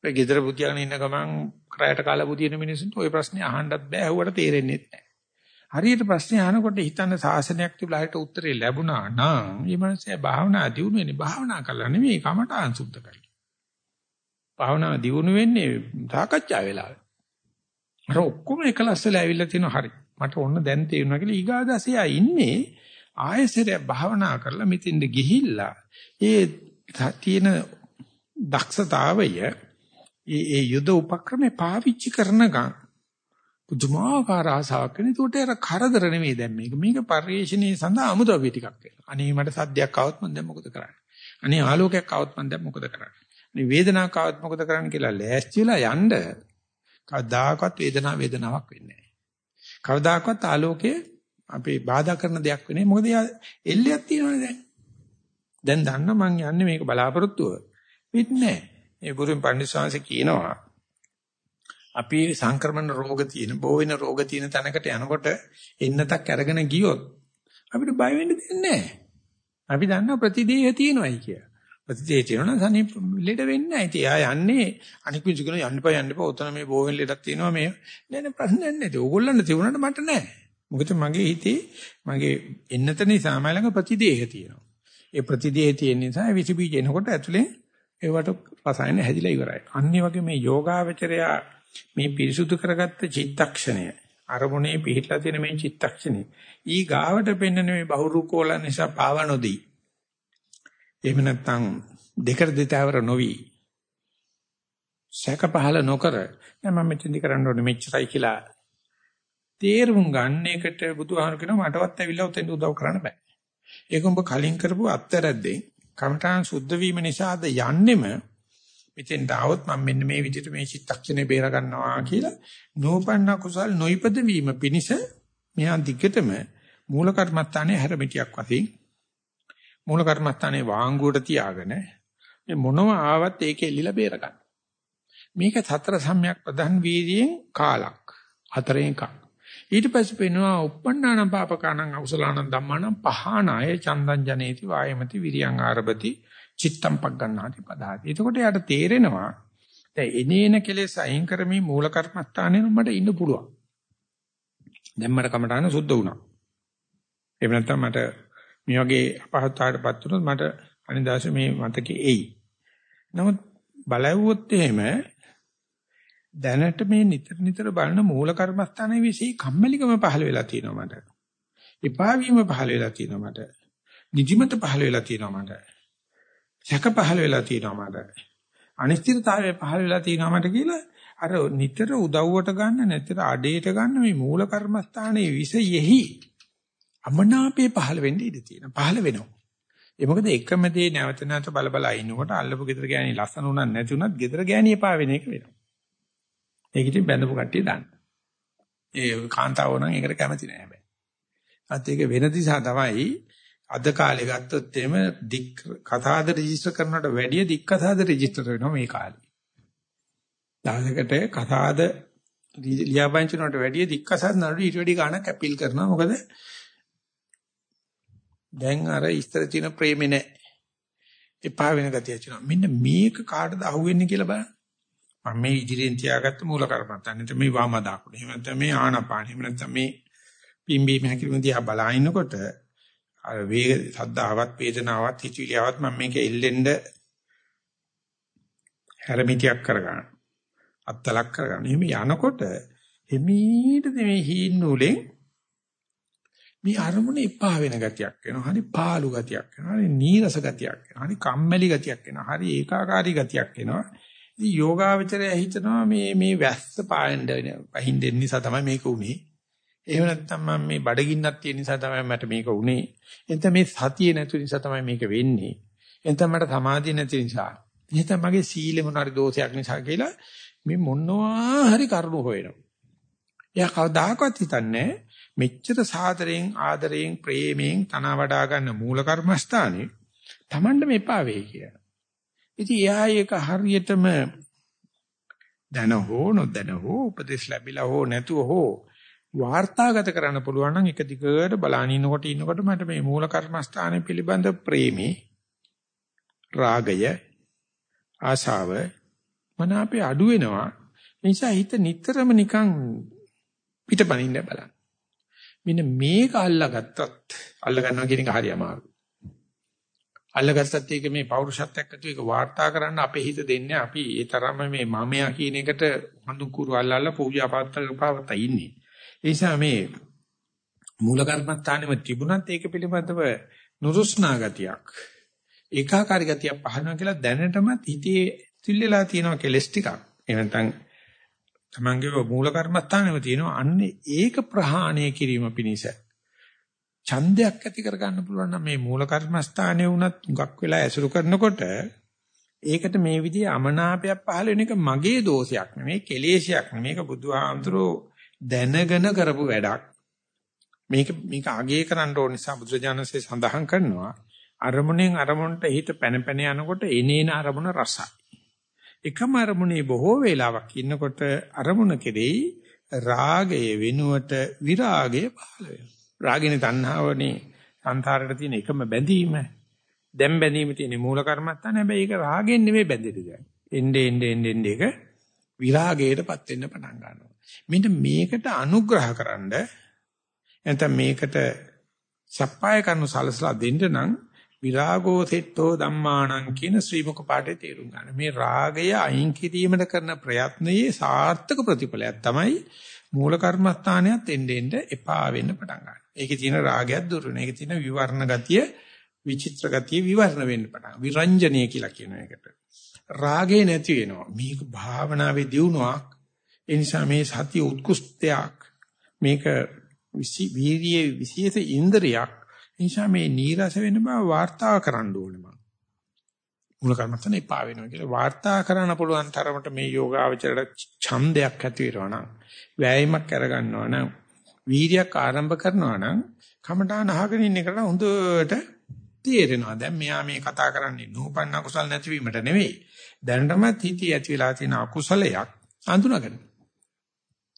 ඒ gedara බුද්ධියගෙන ඉන්න ගමන් කරයට කාලා බුදින මිනිස්සුන්ට ওই ප්‍රශ්නේ අහන්නත් බෑ. ඇහුවට තේරෙන්නේ නැහැ. හරියට ප්‍රශ්නේ අහනකොට හිතන්න සාසනයක් තිබුණා හිට උත්තරේ ලැබුණා නම් මේ මනසේ භාවනා දියුණු වෙන්නේ භාවනා කළා නෙමෙයි කමටහන් සුද්ධ කරලා. භාවනාව දියුණු වෙන්නේ සාකච්ඡා වෙලාවේ. අර ඔක්කොම එකලස් වෙලා ඇවිල්ලා තිනවා හරි. මට ඕන දැන් තේරුණා කියලා ඊගාදසියා ඉන්නේ ආයෙසෙර භාවනා කරලා මෙතෙන්ද ගිහිල්ලා ඒ තියෙන දක්ෂතාවය ඒ ඒ යුද උපක්‍රමේ පාවිච්චි කරනකම් පුදුමාකාර ආසාවක් වෙන. ඒකට අර කරදර නෙමෙයි දැන් මේක. මේක පරිේශණයේ සඳහා අමුද්‍රව්‍ය ටිකක් වෙනවා. අනේ මට සද්දයක් આવොත් මම දැන් මොකද කරන්නේ? අනේ ආලෝකයක් આવොත් මම දැන් මොකද කරන්නේ? අනේ වේදනාවක් આવොත් මොකද කරන්නේ කියලා ලෑස්ති වෙලා යන්න කවදාකවත් වේදනාව වේදනාවක් වෙන්නේ නැහැ. කවදාකවත් ආලෝකයේ අපේ බාධා කරන දෙයක් වෙන්නේ. මොකද එල්ලයක් තියෙනවනේ දැන්. දැන් දන්න මං යන්නේ මේක බලාපොරොත්තුව. වෙන්නේ නැහැ. ඒ බුදුන් පඬිස්සංශ කියනවා අපි සංක්‍රමණ රෝග තියෙන, බෝ වෙන රෝග තියෙන තැනකට යනකොට එන්නතක් අරගෙන ගියොත් අපිට බය වෙන්න දෙන්නේ නැහැ. අපි දන්නා ප්‍රතිදේහ තියෙනවායි කිය. ප්‍රතිදේහ තියෙනවා සනීප ලෙඩ වෙන්නේ නැහැ. ඉතින් එයා යන්නේ අනික් මිනිස්සු කියන යන්න එපා යන්න එපා. උතන මේ බෝ වෙන ලෙඩක් තියෙනවා මේ නෑ නෑ ප්‍රශ්නයක් නැහැ. ඕගොල්ලන්ට තිබුණාට මට නැහැ. මොකද මගේ හිතේ මගේ එන්නත නිසා මම ළඟ ප්‍රතිදේහ තියෙනවා. ඒ ප්‍රතිදේහ තියෙන නිසා විස බීජ එනකොට ඇතුලේ ඒවට රසායන හැදිලා ඉවරයි. අනිත් වගේ මේ යෝගාවචරයා මේ පිරිසුදු කරගත්ත චිත්තක්ෂණය අරමුණේ පිහිටලා තියෙන මේ චිත්තක්ෂණය ඊ ගාවට පෙන්වන මේ බහුරුකෝල නිසා පාව නොදී එහෙම නැත්නම් දෙකට දෙතවර නොවි සැක පහල නොකර මම මෙතෙන්දි කරන්න ඕනේ මෙච්චරයි කියලා තේරුම් ගන්න එකට බුදුහාමුදුරු කියනවා මටවත් ඇවිල්ලා උතෙන් උදව් කරන්න බෑ. ඒක උඹ කලින් කරපු අත්තරද්දෙන් කමඨාන් සුද්ධ වීම නිසාද යන්නෙම මෙතෙන් ඩාවොත් මම මෙන්න මේ විදිහට මේ චිත්තක්ෂණය බේර ගන්නවා කියලා නෝපන්න කුසල් නොයිපද වීම පිණිස මෙහා දිගටම මූල කර්මත්තානේ හැරමිටියක් වශයෙන් මූල කර්මත්තානේ වාංගුවට තියාගෙන මේ මොනව ආවත් ඒකේ එල්ලිලා බේර ගන්න. මේක සතර සම්‍යක් ප්‍රධාන වීර්යයෙන් කාලක් හතරෙන් එකක්. ඊට පස්සේ පෙන්වනවා uppannānaṁ pāpakānaṁ akusalaṇaṁ dhammānaṁ pahānāya චන්දං ජනේති වායමති විරියං ආරභති චිත්තම් පග්ගණ්ණාති පදාති. එතකොට යාට තේරෙනවා දැන් එනේන කෙලෙස් අයින් කරමින් මූල කර්මස්ථානේ මට ඉන්න පුළුවන්. දැන් මට කමටහන සුද්ධ වුණා. එහෙම නැත්නම් මට මේ වගේ අපහසුතාවයටපත් වුණොත් මට අනිදාසේ මේ මතකේ එයි. නමුත් බලවුවොත් එහෙම දැනට මේ නිතර නිතර බලන මූල කර්මස්ථානයේ විශ්ී කම්මැලිකම පහළ වෙලා තියෙනවා මට. එපා වීම පහළ වෙලා තියෙනවා මට. නිදිමත පහළ වෙලා තියෙනවා මට. සැක පහළ වෙලා තියෙනවා මට. අනිශ්චිතතාවය පහළ වෙලා තියෙනවා මට කියලා අර නිතර උදව්වට ගන්න නැතර අඩේට ගන්න මේ මූල කර්මස්ථානයේ විසයෙහි අමනාපේ පහළ වෙන්න ඉඩ තියෙනවා. පහළ වෙනවා. ඒ මොකද එකම දේ නැවත නැවත බල බල ඉන්නකොට අල්ලපු ගෙදර ගෑණි ලස්සන උනත් නැති උනත් ගෙදර ගෑණි එපා වෙන එක වෙනවා. ඒක ඉතින් බැඳපු කට්ටිය දන්න. ඒ කාන්තාව නම් ඒකට කැමති නෑ හැබැයි. අත් ඒක වෙන දිසා තමයි අද කාලේ ගත්තොත් එimhe දික් කතාද රෙජිස්ටර් කරනවට වැඩිය දික් කතාද රෙජිස්ටර් වෙනවා මේ කාලේ. දවසකට කතාද ලියාපදිංචිනකට වැඩිය දික් කතාද නඩු ඊට වැඩි ගාණක් අපීල් කරනවා. මොකද දැන් අර ඉස්තර තියෙන ප්‍රේමේ නැහැ. එපා වෙන ගතිය තියෙනවා. මෙන්න මේක කාටද අහුවෙන්නේ කියලා බලන්න. මම මේ ඉදිරියෙන් තියාගත්ත මූල කර්මත්තන්. නැත්නම් මේ වාම දාකුණ. එහෙම නැත්නම් මේ ආනාපාන. එහෙම නැත්නම් මේ පිම්බීම හැකිලිම දිහා බලනකොට අර වේග සද්දාවත් වේදනාවත් හිතවිලියාවත් මම මේක එල්ලෙන්න හැරමිටියක් කරගන්න. අත්තලක් කරගන්න. එහෙම යනකොට එමීට මේ හීන් නූලෙන් මේ අරමුණ එපා වෙන ගතියක් වෙනවා. හරි පාළු ගතියක් වෙනවා. හරි නීරස ගතියක් වෙනවා. හරි කම්මැලි ගතියක් වෙනවා. හරි ඒකාකාරී ගතියක් වෙනවා. ඉතින් යෝගාවචරය හිතනවා මේ මේ වැස්ස පායන්න වහින්න නිසා තමයි මේක උනේ. එහෙම නැත්නම් මම මේ බඩගින්නක් තියෙන නිසා තමයි මට මේක උනේ. එතන මේ සතිය නැති නිසා තමයි මේක වෙන්නේ. එතන මට සමාධිය නැති නිසා. එතන මගේ සීලෙ මොන හරි දෝෂයක් නිසා කියලා මේ මොනවා හරි කරුණු හොයනවා. එයා කවදාකවත් හිතන්නේ මෙච්චර සාදරයෙන් ආදරයෙන් ප්‍රේමයෙන් තන වඩා ගන්න මූල කර්මස්ථානේ Tamand මෙපා වෙයි කියලා. ඉතින් එයා ඒක හරියටම දැන හෝ නොදැන හෝ උපදේශ ලැබිලා හෝ නැතුව හෝ වාර්තාගත කරන්න පුළුවන් නම් එක දිගට බලාගෙන ඉන්නකොට ඉන්නකොට මට මේ මූල කර්මස්ථානය පිළිබඳ ප්‍රේමී රාගය ආශාව මන අපේ අඩු වෙනවා නිසා හිත නිතරම නිකන් පිටපනින්න බලන්න මෙන්න මේක අල්ලගත්තත් අල්ල ගන්නවා කියන එක හරි අමාරුයි. අල්ලගත්තත් ඒක මේ පෞරුෂත්වයක් ඇතුව ඒක වාර්තා කරන්න අපේ හිත දෙන්නේ අපි ඒ තරම්ම මේ මමයා කියන එකට හඳුන් කුරු අල්ලලා පූජා පාත්‍ර පාවත ඉන්නේ. ඒ නිසා මේ මූල කර්මස්ථානෙම තිබුණත් ඒක පිළිබඳව නුරුස්නා ගතියක් ඒකාකාරී ගතියක් පහනවා කියලා දැනටමත් හිතේ තිල්ලලා තියෙනවා කෙලස් ටිකක්. එහෙම නැත්නම් තමන්ගේ මූල කර්මස්ථානෙම තියෙනවා අන්නේ ඒක ප්‍රහාණය කිරීම පිණිස ඡන්දයක් ඇති කර ගන්න පුළුවන් නම් මේ මූල කර්මස්ථානයේ වුණත් හුඟක් වෙලා ඇසුරු කරනකොට ඒකට මේ විදිහේ අමනාපයක් පහළ වෙන එක මගේ දෝෂයක් නෙමෙයි කෙලේශයක් නෙමෙයි. මේක බුදුහාමුදුරෝ දැනගෙන කරපු වැඩක්. මේක මේක අගය කරන්න ඕන නිසා බුදුරජාණන්සේ සඳහන් කරනවා අරමුණෙන් අරමුණට හිත පැන පැන යනකොට එනේන අරමුණ රසයි. එකම අරමුණේ බොහෝ වේලාවක් ඉන්නකොට අරමුණ කෙරෙහි රාගය වෙනුවට විරාගය පහළ වෙනවා. රාගිනේ තණ්හාවනේ සංසාරයට තියෙන එකම බැඳීම. දැන් බැඳීම තියෙන මූල කර්මත්තාන හැබැයි ඒක රාගෙන් නෙමෙයි බැඳෙන්නේ. එnde ende ende ende එක විරාගයටපත් වෙන්න පටන් ගන්නවා. මෙන්න මේකට අනුග්‍රහකරනද නැත්නම් මේකට සප්පාය කරනු සලසලා දෙන්න නම් විරාගෝ සෙට්ටෝ ධම්මාණං කියන ශ්‍රීමුක පාඨේ තේරුම් ගන්න. මේ රාගය අයින් කිරීමට කරන ප්‍රයත්නයේ සාර්ථක ප්‍රතිඵලයක් තමයි මූල කර්මස්ථානයත් එන්න එන්න එපා වෙන්න පටන් ගන්න. ඒකේ තියෙන රාගයක් දුරු වෙන. ඒකේ තියෙන විවර්ණ ගතිය, විචිත්‍ර ගතිය විවර්ණ වෙන්න පටන්. විරංජනීය කියලා කියන එකට. රාගේ නැති වෙනවා. මේක භාවනාවේ දියුණුවක්. ඒ නිසා මේ සතිය උත්කෘෂ්ඨයක්. මේක වීර්යයේ විශේෂ ඉන්ද්‍රියක්. නිසා මේ නීරස වෙන බව වාර්තා කරන්න ඕනේ මම. මූල කර්මත්තන එපා වෙනවා කියලා වාර්තා කරන්න පුළුවන් තරමට මේ යෝගාවචරයට ඡන්දයක් ඇති වෙනවා නම් වෑයමක් අරගන්නවා නම් වීර්යයක් ආරම්භ කරනවා නම් කමඨාන අහගෙන ඉන්න එකට හොඳට තේරෙනවා. දැන් මෙයා මේ කතා කරන්නේ නූපන්න කුසල නැතිවීමට නෙවෙයි. දැනටමත් හිතේ ඇති වෙලා තියෙන අකුසලයක් අඳුනගන්න.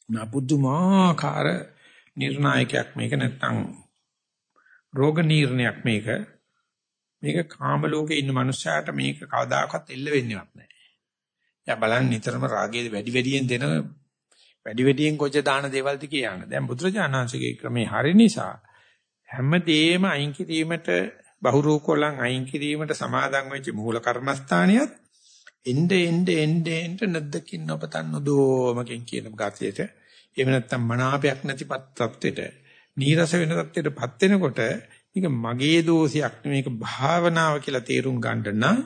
නපුදුමාකාර නිර්ණායකයක් මේක නැත්තම් රෝග නිర్ణයක් මේක. මේක කාම ලෝකේ ඉන්න මනුස්සයාට මේක කවදාකවත් එල්ල වෙන්නේවත් නැහැ. එයා බලන්න නිතරම රාගයේ වැඩි වැඩියෙන් දෙන වැඩි වැඩියෙන් කොච්ච දාන දේවල්ද කියන. දැන් බුදුරජාණන්සේගේ ක්‍රමේ හරි නිසා හැමදේම අයින් කිරීමට බහුරූපෝලං අයින් කිරීමට සමාදන් වෙච්ච මූල කර්මස්ථානියත් එnde ende ende ende නැද්දකින් නොපතන් නොදෝමකින් කියන ගතියට එහෙම නැත්නම් මනාපයක් නැතිපත් තත්ත්වෙට නීරස වෙන තත්ත්වයටපත් වෙනකොට මේක මගේ දෝෂයක් මේක භාවනාව කියලා තේරුම් ගන්න නම්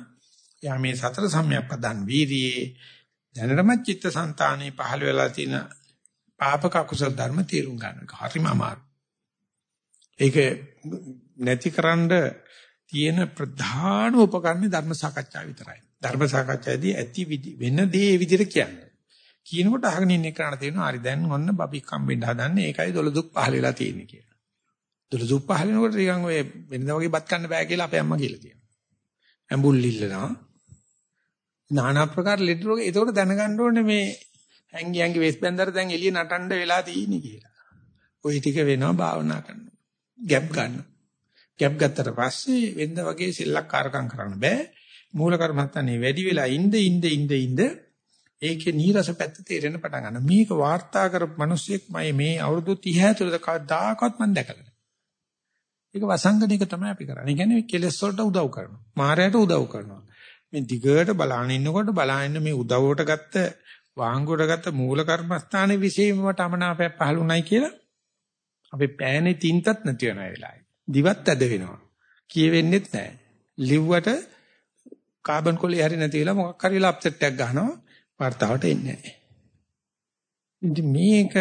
යා මේ සතර සම්‍යක්පදන් වීරියේ දැනටමත් චිත්තසංතානේ පහළ වෙලා තියෙන පාපක කුසල ධර්ම තේරුම් ගන්න එක හරිම අමාරු. ඒක නැතිකරන්න තියෙන ප්‍රධාන උපකරණ ධර්ම සාකච්ඡා විතරයි. ධර්ම සාකච්ඡාදී ඇති වෙන දේ ඒ විදිහට කියන්නේ. කියනකොට අහගෙන ඉන්න එකට තේරෙනවා හරි දැන් ඔන්න බබික් හම්බෙන්න හදන්නේ ඒකයි දොළ දුක් පහල වෙලා තියෙන්නේ කියලා. දොළ දුක් පහල වෙනකොට නිකන් ඔය වෙනදා වගේ බත් කන්න බෑ කියලා අපේ අම්මා කියලා තියෙනවා. ඇඹුල් ඉල්ලනවා. নানা ප්‍රකාර ලෙඩ රෝග ඒකට දැනගන්න ඕනේ මේ හැංගි හැංගි වෙස් බැන්දර දැන් එළිය නටන්න වෙලා තියෙන්නේ කියලා. ওই ටික වෙනවා භාවනා කරනවා. ගැප් ගන්න. ගැප් ගත්තට පස්සේ වෙනද වගේ සෙල්ලක්කාරකම් කරන්න බෑ. මූල කර්මත්තනේ වැඩි වෙලා ඉඳ ඉඳ ඉඳ ඉඳ ඒකේ නීරස පැත්ත තේරෙන්න පටන් ගන්නවා. මේක වාර්තා කරපු මිනිස්සෙක් මම මේ අවුරුදු 30 ඇතුළත කවදාකවත් මම දැකලා නැහැ. ඒක වසංගනික තමයි අපි කරන්නේ. ඒ කියන්නේ කෙලෙස් වලට උදව් කරනවා. මායයට උදව් කරනවා. මේ දිගට බලාගෙන ඉන්නකොට බලාගෙන මේ උදව්වට ගත්ත වාංගුවට ගත්ත මූල කර්මස්ථානයේ විශේෂමට අමනාපයක් පහළුණයි කියලා අපි පෑනේ තින්තත් නැති වෙන වෙලාවයි. දිවත් ඇද වෙනවා. කියවෙන්නෙත් නැහැ. ලිව්වට කාබන් කොලේ හරි නැති වෙලා මොකක් හරි වෙලා අප්සෙට් එකක් ගන්නවා. වර්තාවට එන්නේ නැහැ. ඉතින් මේක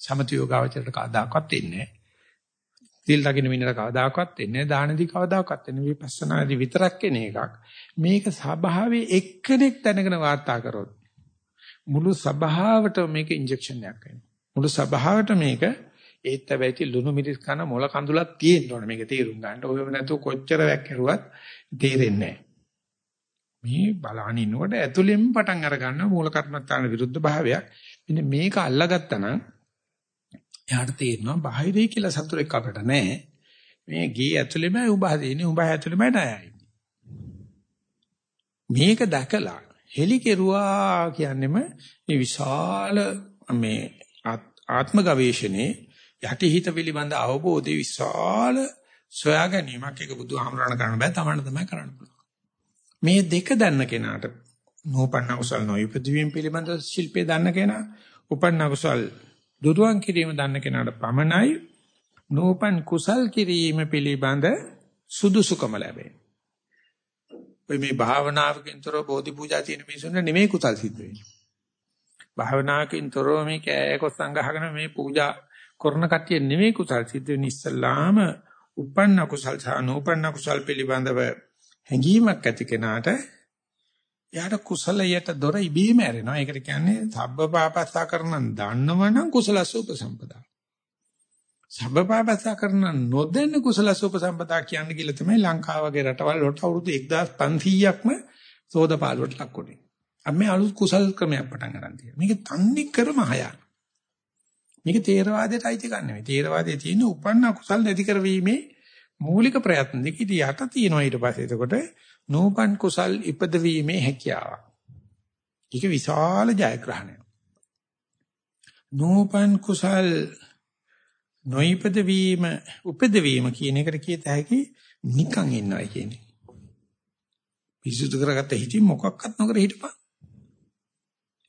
සමත යෝගාවචරයට කවදාකවත් එන්නේ නැහැ. තිල් ලගින මිනිහට කවදාකවත් එන්නේ නැහැ. දානදී කවදාකවත් එන්නේ විපස්සනාදී විතරක් එන එකක්. මේක ස්වභාවයේ එක්කෙනෙක් දැනගෙන වාර්තා කරොත් මුළු සභාවට මේක ඉන්ජෙක්ෂන් එකක් වෙනවා. මුළු සභාවට මේක ඒත් හැබැයි ලුණු මිරිස් කන මොල කඳුලක් තියෙන්න ඕනේ මේක තේරුම් ගන්න. ඔය නැතුව කොච්චර වැක්කරුවත් තේරෙන්නේ නැහැ. මේ බලහන් ඉන්නකොට ඇතුළෙන් පටන් අර ගන්න මූල කර්මත්තාන විරුද්ධ භාවයක්. මෙන්න මේක අල්ලගත්තා නම් එයාට තේරෙනවා බාහිරේ කියලා සතුරෙක් අපිට නැහැ. මේ ගේ ඇතුළෙමයි උඹ හදින්නේ උඹ ඇතුළෙමයි ණයයි. මේක දැකලා හෙලි කෙරුවා කියන්නෙම මේ විශාල මේ ආත්ම ගවේෂණේ යටිහිත පිළිබඳ අවබෝධයේ විශාල සොයා ගැනීමක් එක බුදුහාමරණ කරන්න බෑ තමන්න තමයි කරන්න පුළුවන්. මේ දෙක දන්න කෙනාට නෝපන්න කුසල් නොයිපදවීම පිළිබඳ ශිල්පේ දන්න කෙනා උපන්න කුසල් දුරුවන් කිරීම දන්න කෙනාට පමණයි නෝපන් කුසල් කිරීම පිළිබඳ සුදුසුකම ලැබෙන්නේ. ඔය මේ භාවනාවකින්තර බෝධි පූජා තියෙන මිනිසුන්ට නෙමෙයි කුසල් සිද්ධ වෙන්නේ. භාවනාවකින්තර මේ කෑකොස් සංගහගෙන මේ පූජා කරන කට්ටිය නෙමෙයි කුසල් සිද්ධ වෙන්නේ ඉස්සල්ලාම උපන්න කුසල් සහ නූපන්න කුසල් පිළිබඳව හැඟීමක් ඇති කෙනාට එයාට කුසලයට දොර ඉබේම ඇරෙනවා. ඒකට කියන්නේ සබ්බ පාපස්සා කරනන් දන්නවනම් කුසලස උපසම්පදා. සබ්බපාපස්සා කරන නොදැන කුසලස උපසම්පදා කියන්නේ කියලා තමයි ලංකාව වගේ රටවල් වලට අවුරුදු 1500ක්ම සෝදපාලුවට ලක්කොනේ. අපි මේ අලුත් කුසල් ක්‍රමයක් පටන් ගන්න තියෙනවා. මේක තන්නේ කරම හයක්. මේක තේරවාදයට අයිති ගන්න නෙවෙයි. තේරවාදයේ තියෙන උපන්න කුසල් නැති කරවීමේ මූලික ප්‍රයත්න දෙක ඉතින් යට තියෙනවා ඊට පස්සේ. එතකොට නූපන් කුසල් ඉපදවීමේ හැකියාව. ඒක විශාල ජයග්‍රහණයක්. නූපන් කුසල් නොයිපද වීම උපද වීම කියන එකට කියත හැකි නිකන් ඉන්නවයි කියන්නේ. පිසුදු කරගත්ත හිතින් මොකක්වත් නොකර හිටපන්.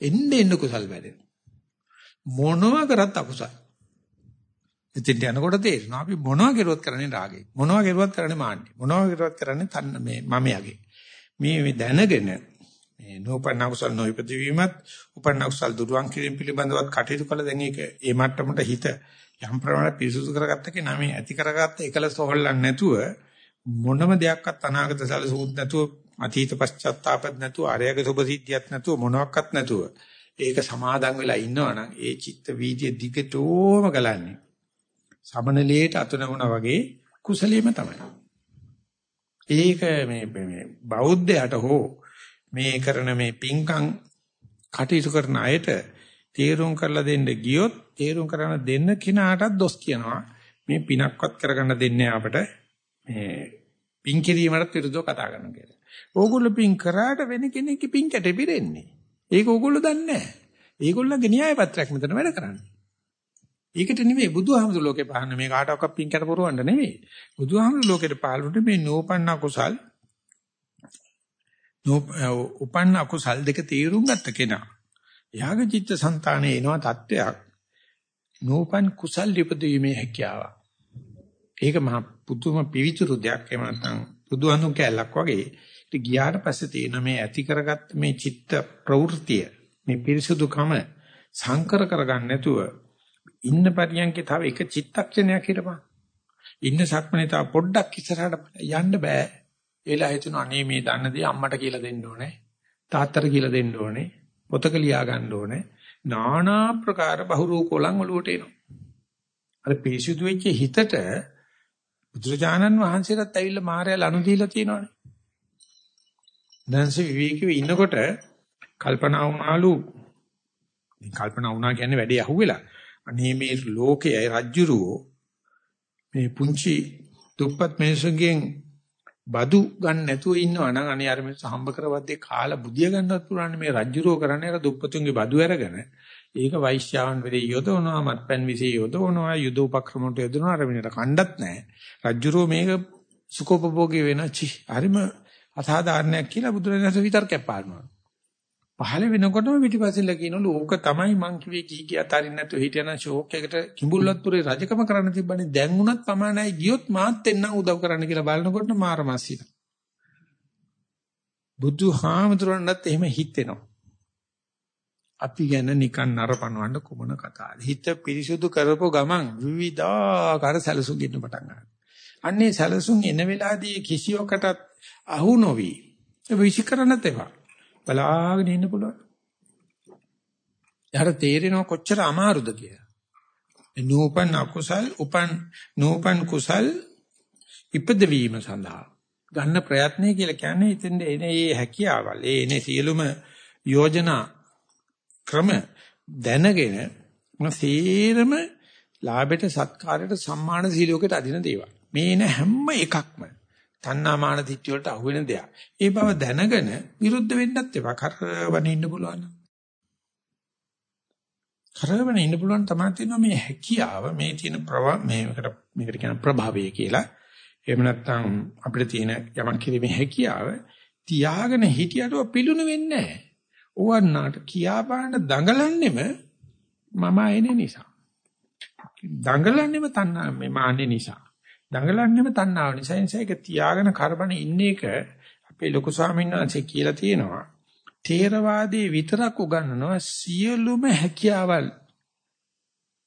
එන්න එන්න කුසල් වැඩෙන. මොනවා කරත් අකුසල්. ඉතින් යනකොට තේරෙනවා අපි මොනවා කරුවත් කරන්නේ රාගේ. මොනවා කරුවත් කරන්නේ මාන්නේ. මොනවා කරුවත් කරන්නේ තන්න මේ මමයාගේ. මේ මේ දැනගෙන මේ නෝපන්න කුසල් නොයිපද වීමත් උපන්න කුසල් දුරුවන් කිරීම පිළිබඳවත් කටයුතු කළ දැන් ඒක ඒ මට්ටමට හිත යම් ප්‍රමාණයක් පිරිසුදු කරගත්ත කෙනා මේ ඇති කරගත්ත එකලස හොල්ලන්නේ නැතුව මොනම දෙයක්වත් අනාගත සැලසුම් නැතුව අතීත පශ්චාත්තාපත් නැතුව ආර්යක සුභසිද්ධියක් නැතුව මොනවත් නැතුව ඒක සමාදන් වෙලා ඉන්නවනම් ඒ චිත්ත වීදියේ දිගටම ගලන්නේ සමනලයට අතුනමුණා වගේ කුසලීම තමයි. ඒක මේ මේ බෞද්ධයට හෝ මේ කරන මේ පිංකම් කටයුතු කරන අයට තේරුම් කරලා දෙන්න ගියොත් තේරුම් කරන්න දෙන්න කෙනාටත් දොස් කියනවා. මේ පිනක්වත් කරගන්න දෙන්නේ අපට මේ පින් කිරීමකට විරුද්ධව කතා කරනවා කියලා. ඕගොල්ලෝ පින් කරාට වෙන කෙනෙක්ගේ පින් කැට පිරෙන්නේ. ඒක ඕගොල්ලෝ දන්නේ නැහැ. ඒගොල්ලන්ගේ න්‍යාය පත්‍රයක් මෙතන වැඩ කරන්නේ. ඒකට නෙමෙයි බුදුහාමුදුර ලෝකේ පහන්න මේ කාටවත් පින් කැට පුරවන්න නෙමෙයි. බුදුහාමුදුර ලෝකෙට පහළුට මේ නෝපන්න කුසල් නෝ උපන්න කුසල් දෙක තීරුම් ගත්ත කෙනා යාග චිත්ත સંතානේ එනවා தත්වයක් නූපන් කුසල් ලිපදීමේ හැකියාව. ඒක මහ පුදුම පිවිතුරු දෙයක් එහෙම නැත්නම් බුදුහඳුන් කැලක් වගේ ඉතින් ගියාට පස්සේ තියෙන මේ ඇති කරගත්ත මේ චිත්ත ප්‍රවෘත්තිය මේ පිරිසුදුකම සංකර කරගන්න නැතුව ඉන්න පරියන්කේ තව එක චිත්තක්ෂණයක් හිටපන්. ඉන්න සක්මනේ තව පොඩ්ඩක් ඉස්සරහට යන්න බෑ. ඒලා හිතන අනේ මේ දන්න දේ අම්මට කියලා දෙන්න ඕනේ. තාත්තට කියලා දෙන්න ඕනේ. පොතක ලියා ගන්න ඕනේ. নানা ප්‍රකාර බහුරූපෝලං ඔලුවට එනවා. අර පිරිසුදු වෙච්ච හිතට බුදුරජාණන් වහන්සේටත් ඇවිල්ලා මායя ලනු දීලා තියෙනවානේ. දැන්සෙ විවේකීව ඉන්නකොට කල්පනා වුණාලු. මේ කල්පනා වුණා කියන්නේ වැඩේ අහුවෙලා. අනේ මේ ලෝකයේ රජ්ජුරුවෝ මේ පුංචි දුප්පත් මිනිසුන්ගෙන් බදු ගන්න නැතුව ඉන්නවා නම් අනේ අර මිනිස්සු හම්බ කරවද්දී කාලා බුදිය ගන්නවත් පුළුවන් මේ රජ්ජුරුවෝ කරන්නේ අර දුප්පතුන්ගේ බදු අරගෙන. ඒක වෛශ්‍යාවන් වෙලේ යොදවනවා මත්පැන් විසේ යොදවනවා යුද උපක්‍රමවලට යොදවනවා. අර මිනිහට කණ්ඩත් නැහැ. රජ්ජුරුවෝ මේක සුකෝපභෝගී වෙන චි හරිම අසාධාරණයක් කියලා බුදුරජාණන් විතර්කයක් පානවා පහළ වෙනකොටම පිටිපස්සෙල්ල කියනලු ඕක තමයි මං කිව්වේ කී කිය අතරින් නැතුව හිටියනම් ෂෝක් එකට කිඹුල්වත්පුරේ රජකම කරන්න තිබ්බනේ. දැන් උනත් ප්‍රමාණයි ගියොත් මාත් එන්නම් උදව් කරන්න කියලා බලනකොට මාරමස්සින බුදුහාමුදුරන්වත් එහෙම හිතෙනවා. අපි ගැන නිකන් නරපනවන්න කුමන කතාවද හිත පිරිසුදු කරපො ගමන් විවිධාකාර සැලසුම් ගන්න පටන් ගන්නවා. අන්නේ සැලසුම් එන වෙලාවේදී කිසියකටත් අහු නොවි. ඒ විශ්ිකරණත් ඒවා බලාගෙන ඉන්න පුළුවන්. එයාට තේරෙනවා කොච්චර අමාරුද කියලා. නූපන් අකුසල් උපන් නූපන් කුසල් ඉපදවීම සඳහා ගන්න ප්‍රයත්නය කියලා කියන්නේ ඉතින් එනේ හැකියාවල් ඒ එනේ සියලුම යෝජනා ක්‍රම දැනගෙන සීරම ලාභයට සත්කාරයට සම්මාන සීලෝකයට අදින දේවල්. මේ එන හැම එකක්ම තණ්හාමාන දිට්ඨිය වලට අහු වෙන දෙයක්. ඒ බව දැනගෙන විරුද්ධ වෙන්නත් එපා. කරවන ඉන්න පුළුවන්. කරවන ඉන්න පුළුවන් තමයි තියෙනවා මේ හැකියාව මේ තියෙන ප්‍රවා මේකට මේකට කියන ප්‍රභාවය කියලා. එහෙම නැත්නම් අපිට තියෙන යමක් කිරීමේ හැකියාව තියාගෙන හිටියට පිළුණු වෙන්නේ නැහැ. ඕවන්නාට කියා බාන්න දඟලන්නෙම මම ආයේ නිසා. දඟලන්නෙම තණ්හා මේ මාන්නේ නිසා. දඟලන්නෙම තණ්හාව නිසා නිසා ඒක තියාගෙන කරබන ඉන්න එක අපේ ලොකු ස්වාමීන් වහන්සේ කියලා තියෙනවා. තේරවාදී විතරක් උගන්වනවා සියලුම හැකියාවල්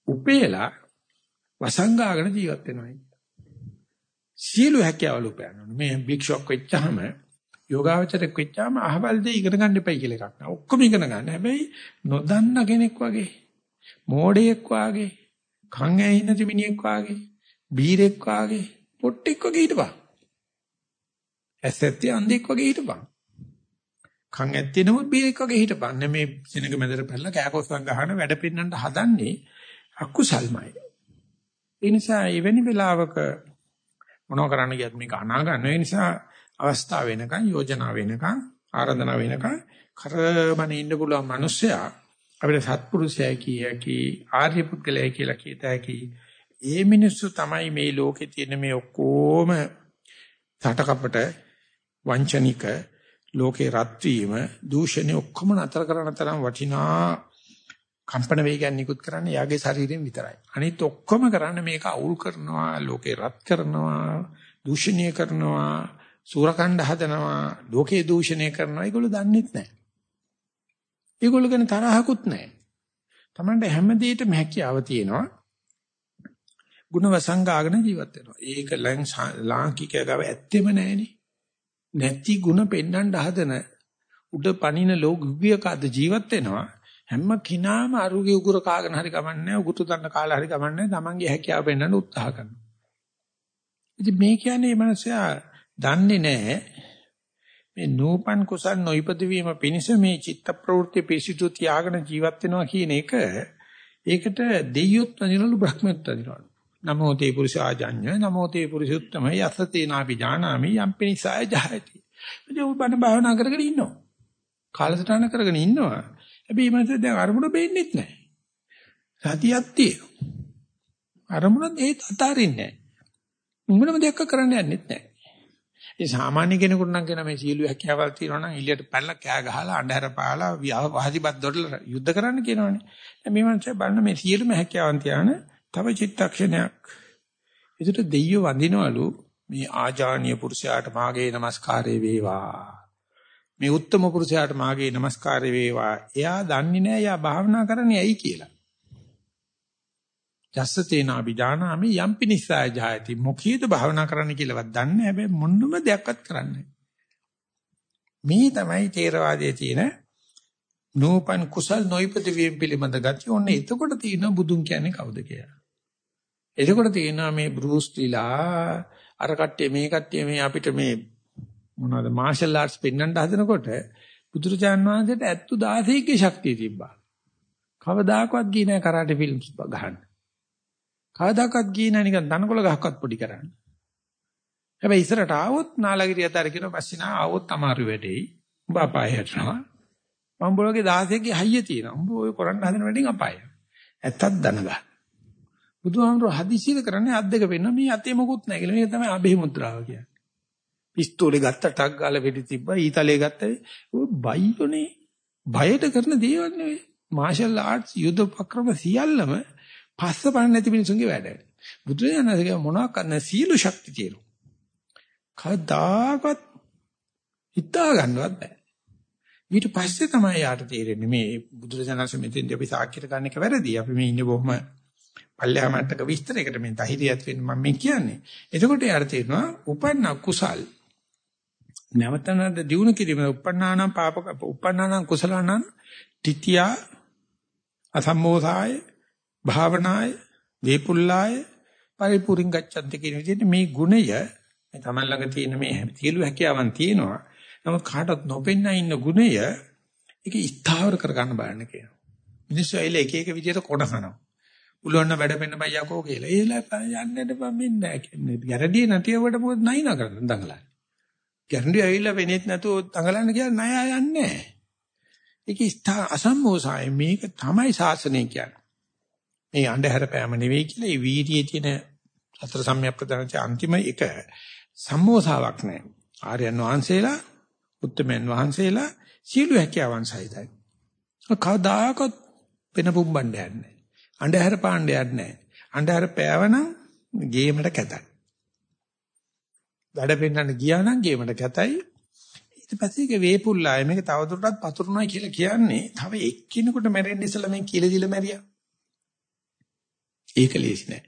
උපේලා වසංගාගෙන ජීවත් වෙනවා. සියලු හැකියාවල් උපයනවා. මේ භික්ෂුවක් වෙච්චාම යෝගාවචරයක් වෙච්චාම අහවල් දෙය ඉගෙන ගන්න එපයි කියලා එකක් නෑ. ඔක්කොම ඉගෙන ගන්න. හැබැයි නොදන්න කෙනෙක් වගේ, මෝඩයෙක් වගේ, කන් ඇහින තිමිනියෙක් වගේ බීරෙක් වාගේ පොට්ටෙක් වගේ හිටපන්. ඇසැත්ති අන්ධෙක් වගේ හිටපන්. කන් ඇත්තේ නමුත් බීරෙක් වගේ හිටපන්. මේ සෙනඟ මැදට පැනලා කෑකොස්සන් ගහන වැඩ පින්නන්න හදන්නේ අකුසල්මයි. ඒ නිසා එවැනි වෙලාවක මොනව කරන්න ගියත් මේක අනා ගන්න. ඒ නිසා අවස්ථාව වෙනකන් යෝජනා වෙනකන් ආරාධනා වෙනකන් කරමන ඉන්න පුළුවන් මිනිස්සයා අපිට සත්පුරුෂයයි කියකි ආර්ය පුද්ගලයයි කියලා කියත හැකි ඒ මිනිස්සු තමයි මේ ලෝකේ තියෙන මේ ඔක්කොම සටකපට වංචනික ලෝකේ රත් වීම දූෂණය ඔක්කොම නතර කරන තරම් වටිනා කම්පන වේගයන් නිකුත් කරන්නේ යාගේ ශරීරයෙන් විතරයි. අනිත් ඔක්කොම කරන්නේ මේක අවුල් කරනවා, ලෝකේ රත් කරනවා, දූෂණය කරනවා, සූරකණ්ඩ හදනවා, ලෝකේ දූෂණය කරනවා. ඒගොල්ලෝ දන්නෙත් නැහැ. ඒගොල්ලෝ ගැන තරහකුත් නැහැ. Tamande හැම දෙයකම හැකියාව තියෙනවා. ಗುಣ වසංගාගෙන ජීවත් වෙනවා. ඒක ලාංකිකය ගාව ඇත්තෙම නැහෙනේ. නැති ಗುಣ පෙන්වන්න හදන උඩ පනින ලෝකවියකද ජීවත් වෙනවා. හැම කිනාම අරුගේ උගුර කාගෙන හරි කමන්නේ උගුරු දන්න කාලා හරි කමන්නේ තමන්ගේ හැකියාව පෙන්වන්න උත්සාහ කරනවා. ඉතින් මේ කියන්නේ මේ මනුස්සයා දන්නේ නැහැ මේ නූපන් කුසල් නොයිපද වීම පිණිස මේ චිත්ත ප්‍රවෘත්ති පිසිතු තියාගෙන ජීවත් වෙනවා කියන එක ඒකට දෙයියොත් වදිනවලු බ්‍රහ්මයොත් වදිනවලු නමෝ තේ පුරුෂාජඤ්ඤ නමෝ තේ පුරුෂුත්තම යසතේ නාපි ජානාමි යම්පි නිසාය ජහයති. ඉතින් උඹ බණ භාවනා කරගෙන ඉන්නවා. කාලසටහන කරගෙන ඉන්නවා. හැබැයි මනස දැන් අරමුණ බේන්නෙත් නැහැ. සතියක් තියෙනවා. අරමුණ ඒත් අතාරින්නේ නැහැ. මොනම දෙයක් කරන්න යන්නෙත් නැහැ. ඒ සාමාන්‍ය කෙනෙකුට නම් කියන මේ සීළු හැකියාවල් තියෙනවා නම් එළියට පැනලා කෑ ගහලා අඬහැර පාලා වහදිපත් දොඩල යුද්ධ කරන්න කියනවනේ. මේ මනුස්සය බලන්න මේ සියලුම හැකියාවන් තියාන තව චිත්තක්ෂණයක්. ඒකට දෙයියෝ වඳිනවලු මේ ආජානීය පුරුෂයාට මාගේ নমස්කාරය වේවා. මේ උත්තම පුරුෂයාට මාගේ নমස්කාරය වේවා. එයා දන්නේ නැහැ එයා භාවනා කරන්නේ ඇයි කියලා. යස්සතේනා විජානාමි යම්පි නිසාය ජායති. මොකීද භාවනා කරන්න කියලාවත් දන්නේ හැබැයි මොන්නම දෙයක්වත් කරන්නේ. මේ තමයි තේරවාදයේ තියෙන නූපන් කුසල් නොයිපති වීම පිළිබඳ ගතිය. ඔන්න එතකොට තියෙන බුදුන් කියන්නේ කවුද කියලා. එතකොට තියෙනවා මේ බෲස් ලිලා අර කට්ටිය මේ කට්ටිය මේ අපිට මේ මොනවද මාෂල් ආර්ට්ස් පෙන්වන්න හදනකොට බුදුරජාන් වහන්සේට 71600ක ශක්තිය තිබ්බා. කවදාකවත් ගියේ නැහැ කරාටේ ෆිල්ම්ස් ගහන්න. කවදාකවත් ගියේ නැහැ නිකන් දනකොළ ගහක්වත් පොඩි කරන්න. හැබැයි ඉස්සරට ආවොත් නාලගිරිය අතර කියන පස්සේ නා ආවොත් අමාරු වෙටෙයි. උඹ අපාය හැටනවා. මම බොලගේ 16ගේ හයිය තියෙනවා. උඹ ඔය කරන්න හදන වැඩින් අපාය. ඇත්තක් දනගන්න. බුදුහාමුදුරුවෝ හදිසියෙ කරන්නේ අත් දෙක වෙන්න මේ අතේ මොකුත් නැහැ කියලා. මේක තමයි අභි මුද්‍රාව කියන්නේ. පිස්තෝලේ ගත්ත ටක් ගාලා වෙඩි තිබ්බා ඊතලේ ගත්තා. ඔය බයියෝනේ. බයට කරන දේවල් නෙවෙයි. මාෂල් ආර්ට්ස් යුද උපක්‍රම සියල්ලම පස්ස පණ නැති මිනිසුන්ගේ වැඩ. බුදුරජාණන්සේ මොනවා කරන්න සීල ශක්තිය තියෙනවා. කවදාකවත් හිතා ගන්නවත් බෑ. ඊට පස්සේ තමයි යාට තේරෙන්නේ මේ බුදුරජාණන්සේ මෙතෙන්දී අපි සාක්ෂිත ගන්න එක වැරදි. අපි මේ ඉන්නේ බොහොම පල්ලෙහා මට්ටක විස්තරයකට මේ ධෛර්යයත් වෙන්න මම මේ කියන්නේ. එතකොට යාට තේරෙනවා උපන්න කුසල් නැවතනද දිනු කිරීම උපන්නානම් පාපක උපන්නානම් කුසලානම් තිතියා අසම්මෝසාය භාවනාය වේපුල්ලාය පරිපූර්ණ ගච්ඡන්ති කියන විදිහට මේ ගුණය මේ තමයි ළඟ තියෙන මේ සියලු හැකියාවන් තියෙනවා. නමුත් කාටවත් නොපෙන්න ඉන්න ගුණය ඒක ස්ථාවර කර ගන්න බලන්න කියනවා. මිනිස්සු ඇවිල්ලා එක එක විදිහට කොටහනවා. උලොන්න වැඩ පෙන්න බයියකෝ කියලා. ඒලා යන්නට බම්මින් නැහැ කියන්නේ. ගැරඩිය නැතිවට මොකද නයිනා කරන්නේ දඟලන්නේ. ගැරඩිය ඇවිල්ලා වෙනෙත් නැතුව දඟලන්න කියලා ණය යන්නේ නැහැ. ඒක ස්ථා අසම්මෝසාය මේක තමයි ශාසනය කියන්නේ. මේ අන්ධහැර පෑම නෙවෙයි කියලා ඒ වීර්යයේ තියෙන සතර සම්‍යක් ප්‍රදානයේ අන්තිම එක සම්මෝසාවක් නැහැ. ආර්යයන් වහන්සේලා, උත්තමයන් වහන්සේලා සීල හැකියාවන් සහිතයි. කවදාකවත් වෙන පුම්බණ්ඩයක් නැහැ. අන්ධහැර පාණ්ඩයක් නැහැ. අන්ධහැර පෑවනම් ගේමට කැතයි. වැඩ පෙන්නන්න ගියා නම් ගේමට කැතයි. ඊට පස්සේ ඒක වේපුල්ලාය මේක තවදුරටත් පතුරුනයි කියලා කියන්නේ තව එක්කිනෙකුට මැරෙන්න ඉස්සලා මම කියලා දීලා මැරියා. ඒක ලේසි නෑ.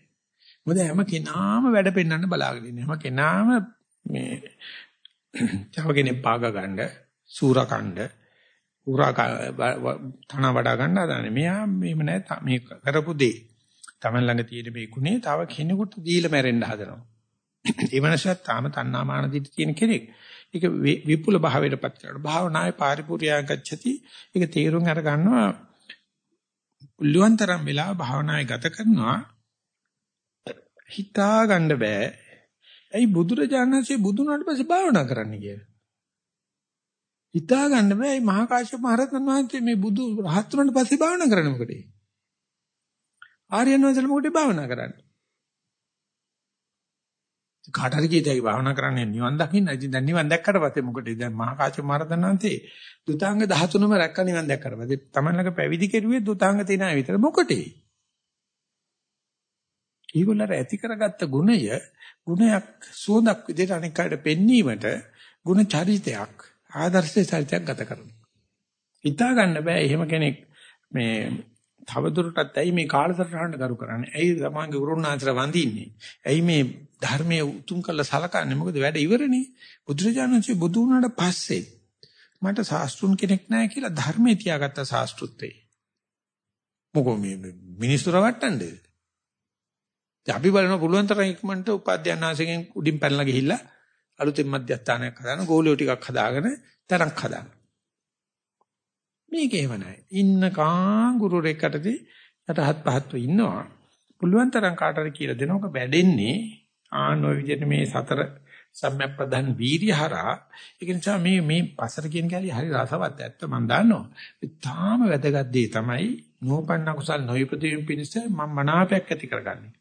මොකද හැම කෙනාම වැඩ පෙන්වන්න බලාගෙන ඉන්නේ. හැම කෙනාම මේ තව කෙනෙක් පාග ගන්න, සූරා කණ්ඩ, උරා තන වඩා ගන්න හදන්නේ. මෙයා මේව නෑ මේ කරපු දේ. Taman ළඟ තියෙන මේ ගුණේ තව කෙනෙකුට දීලා මැරෙන්න හදනවා. ඒ මනසත් තාම තණ්හාමාන දිටි තියෙන කෙනෙක්. ඒක විපුල භාවයටපත් කරනවා. භාවනායේ පාරිපූර්ණයා ගච්ඡති. ඒක තීරුම් අර ගන්නවා. පුළුවන් තරම් වෙලා භාවනාවේ ගත කරනවා. හිතා ගන්න බෑ. ඇයි බුදුරජාණන්සේ බුදුනාට පස්සේ භාවනා කරන්න කියලා. හිතා ගන්න බෑ. මේ මහා කාශ්‍යප මහ රහතන් වහන්සේ මේ බුදු රහත් වුණාට පස්සේ භාවනා කරන්නේ මොකටද? ආර්යයන් වහන්සේලා මොකටද භාවනා කරන්නේ? කාට හරි කීයයි භාවනා කරන්නේ නිවන් දකින්න. ඉතින් දැන් නිවන් දැක්කට පස්සේ මොකටද? දැන් මහා කාශ්‍යප මහ රහතන් වහන්සේ දුතාංග 13ම රැක්ක නිවන් දැක්කට පස්සේ තමන්ලක පැවිදි කෙරුවේ දුතාංග තියන අය විතර මොකටේ? ඊගොල්ලර ඇති කරගත්ත ගුණය ගුණයක් සුවඳක් විදිහට අනෙක් අයට පෙන්වීමට ගුණ චරිතයක් ආදර්ශ චරිතයක් ගත කරනවා. හිතා ගන්න බෑ එහෙම කෙනෙක් මේ තවදුරටත් ඇයි මේ කාලසටහනට කරු කරන්නේ? ඇයි තමන්ගේ උරුණාන්තර වඳින්නේ? ඇයි මේ ධර්මයේ උතුම් කළ සලකන්නේ? මොකද වැඩ ඉවරනේ. බුදුරජාණන්සේ බුදු වුණාට පස්සේ මට ශාස්ත්‍රුන් කෙනෙක් නැහැ කියලා ධර්මයේ තියාගත්ත ශාස්ත්‍රුත්වේ. මොකෝ මේ මිනිස්සු රවට්ටන්නේ? අපි බලන පුළුවන් තරම් ඉක්මනට උපාධ්‍යයන්ාංශයෙන් උඩින් පැනලා ගිහිල්ලා අලුතෙන් මධ්‍යස්ථානයක් හදාන ගෝලියෝ ටිකක් හදාගෙන තරක් හදාන. මේක එහෙම නැහැ. ඉන්න කා ගුරු රෙකටදී යටහත් පහත්ව ඉන්නවා. පුළුවන් තරම් කාටද කියලා දෙනවක වැඩෙන්නේ ආන ඔය විදිහට මේ සතර සම්‍යක් ප්‍රධාන වීර්යහරා ඒක නිසා මේ මේ පසර කියන කැලිය හරි රසවත් ඇත්ත මම දන්නවා. ඒ තාම වැදගත් දේ තමයි නෝපන්න කුසල් නොයිපදීම් පිණිස මම මනාපයක් ඇති කරගන්නේ.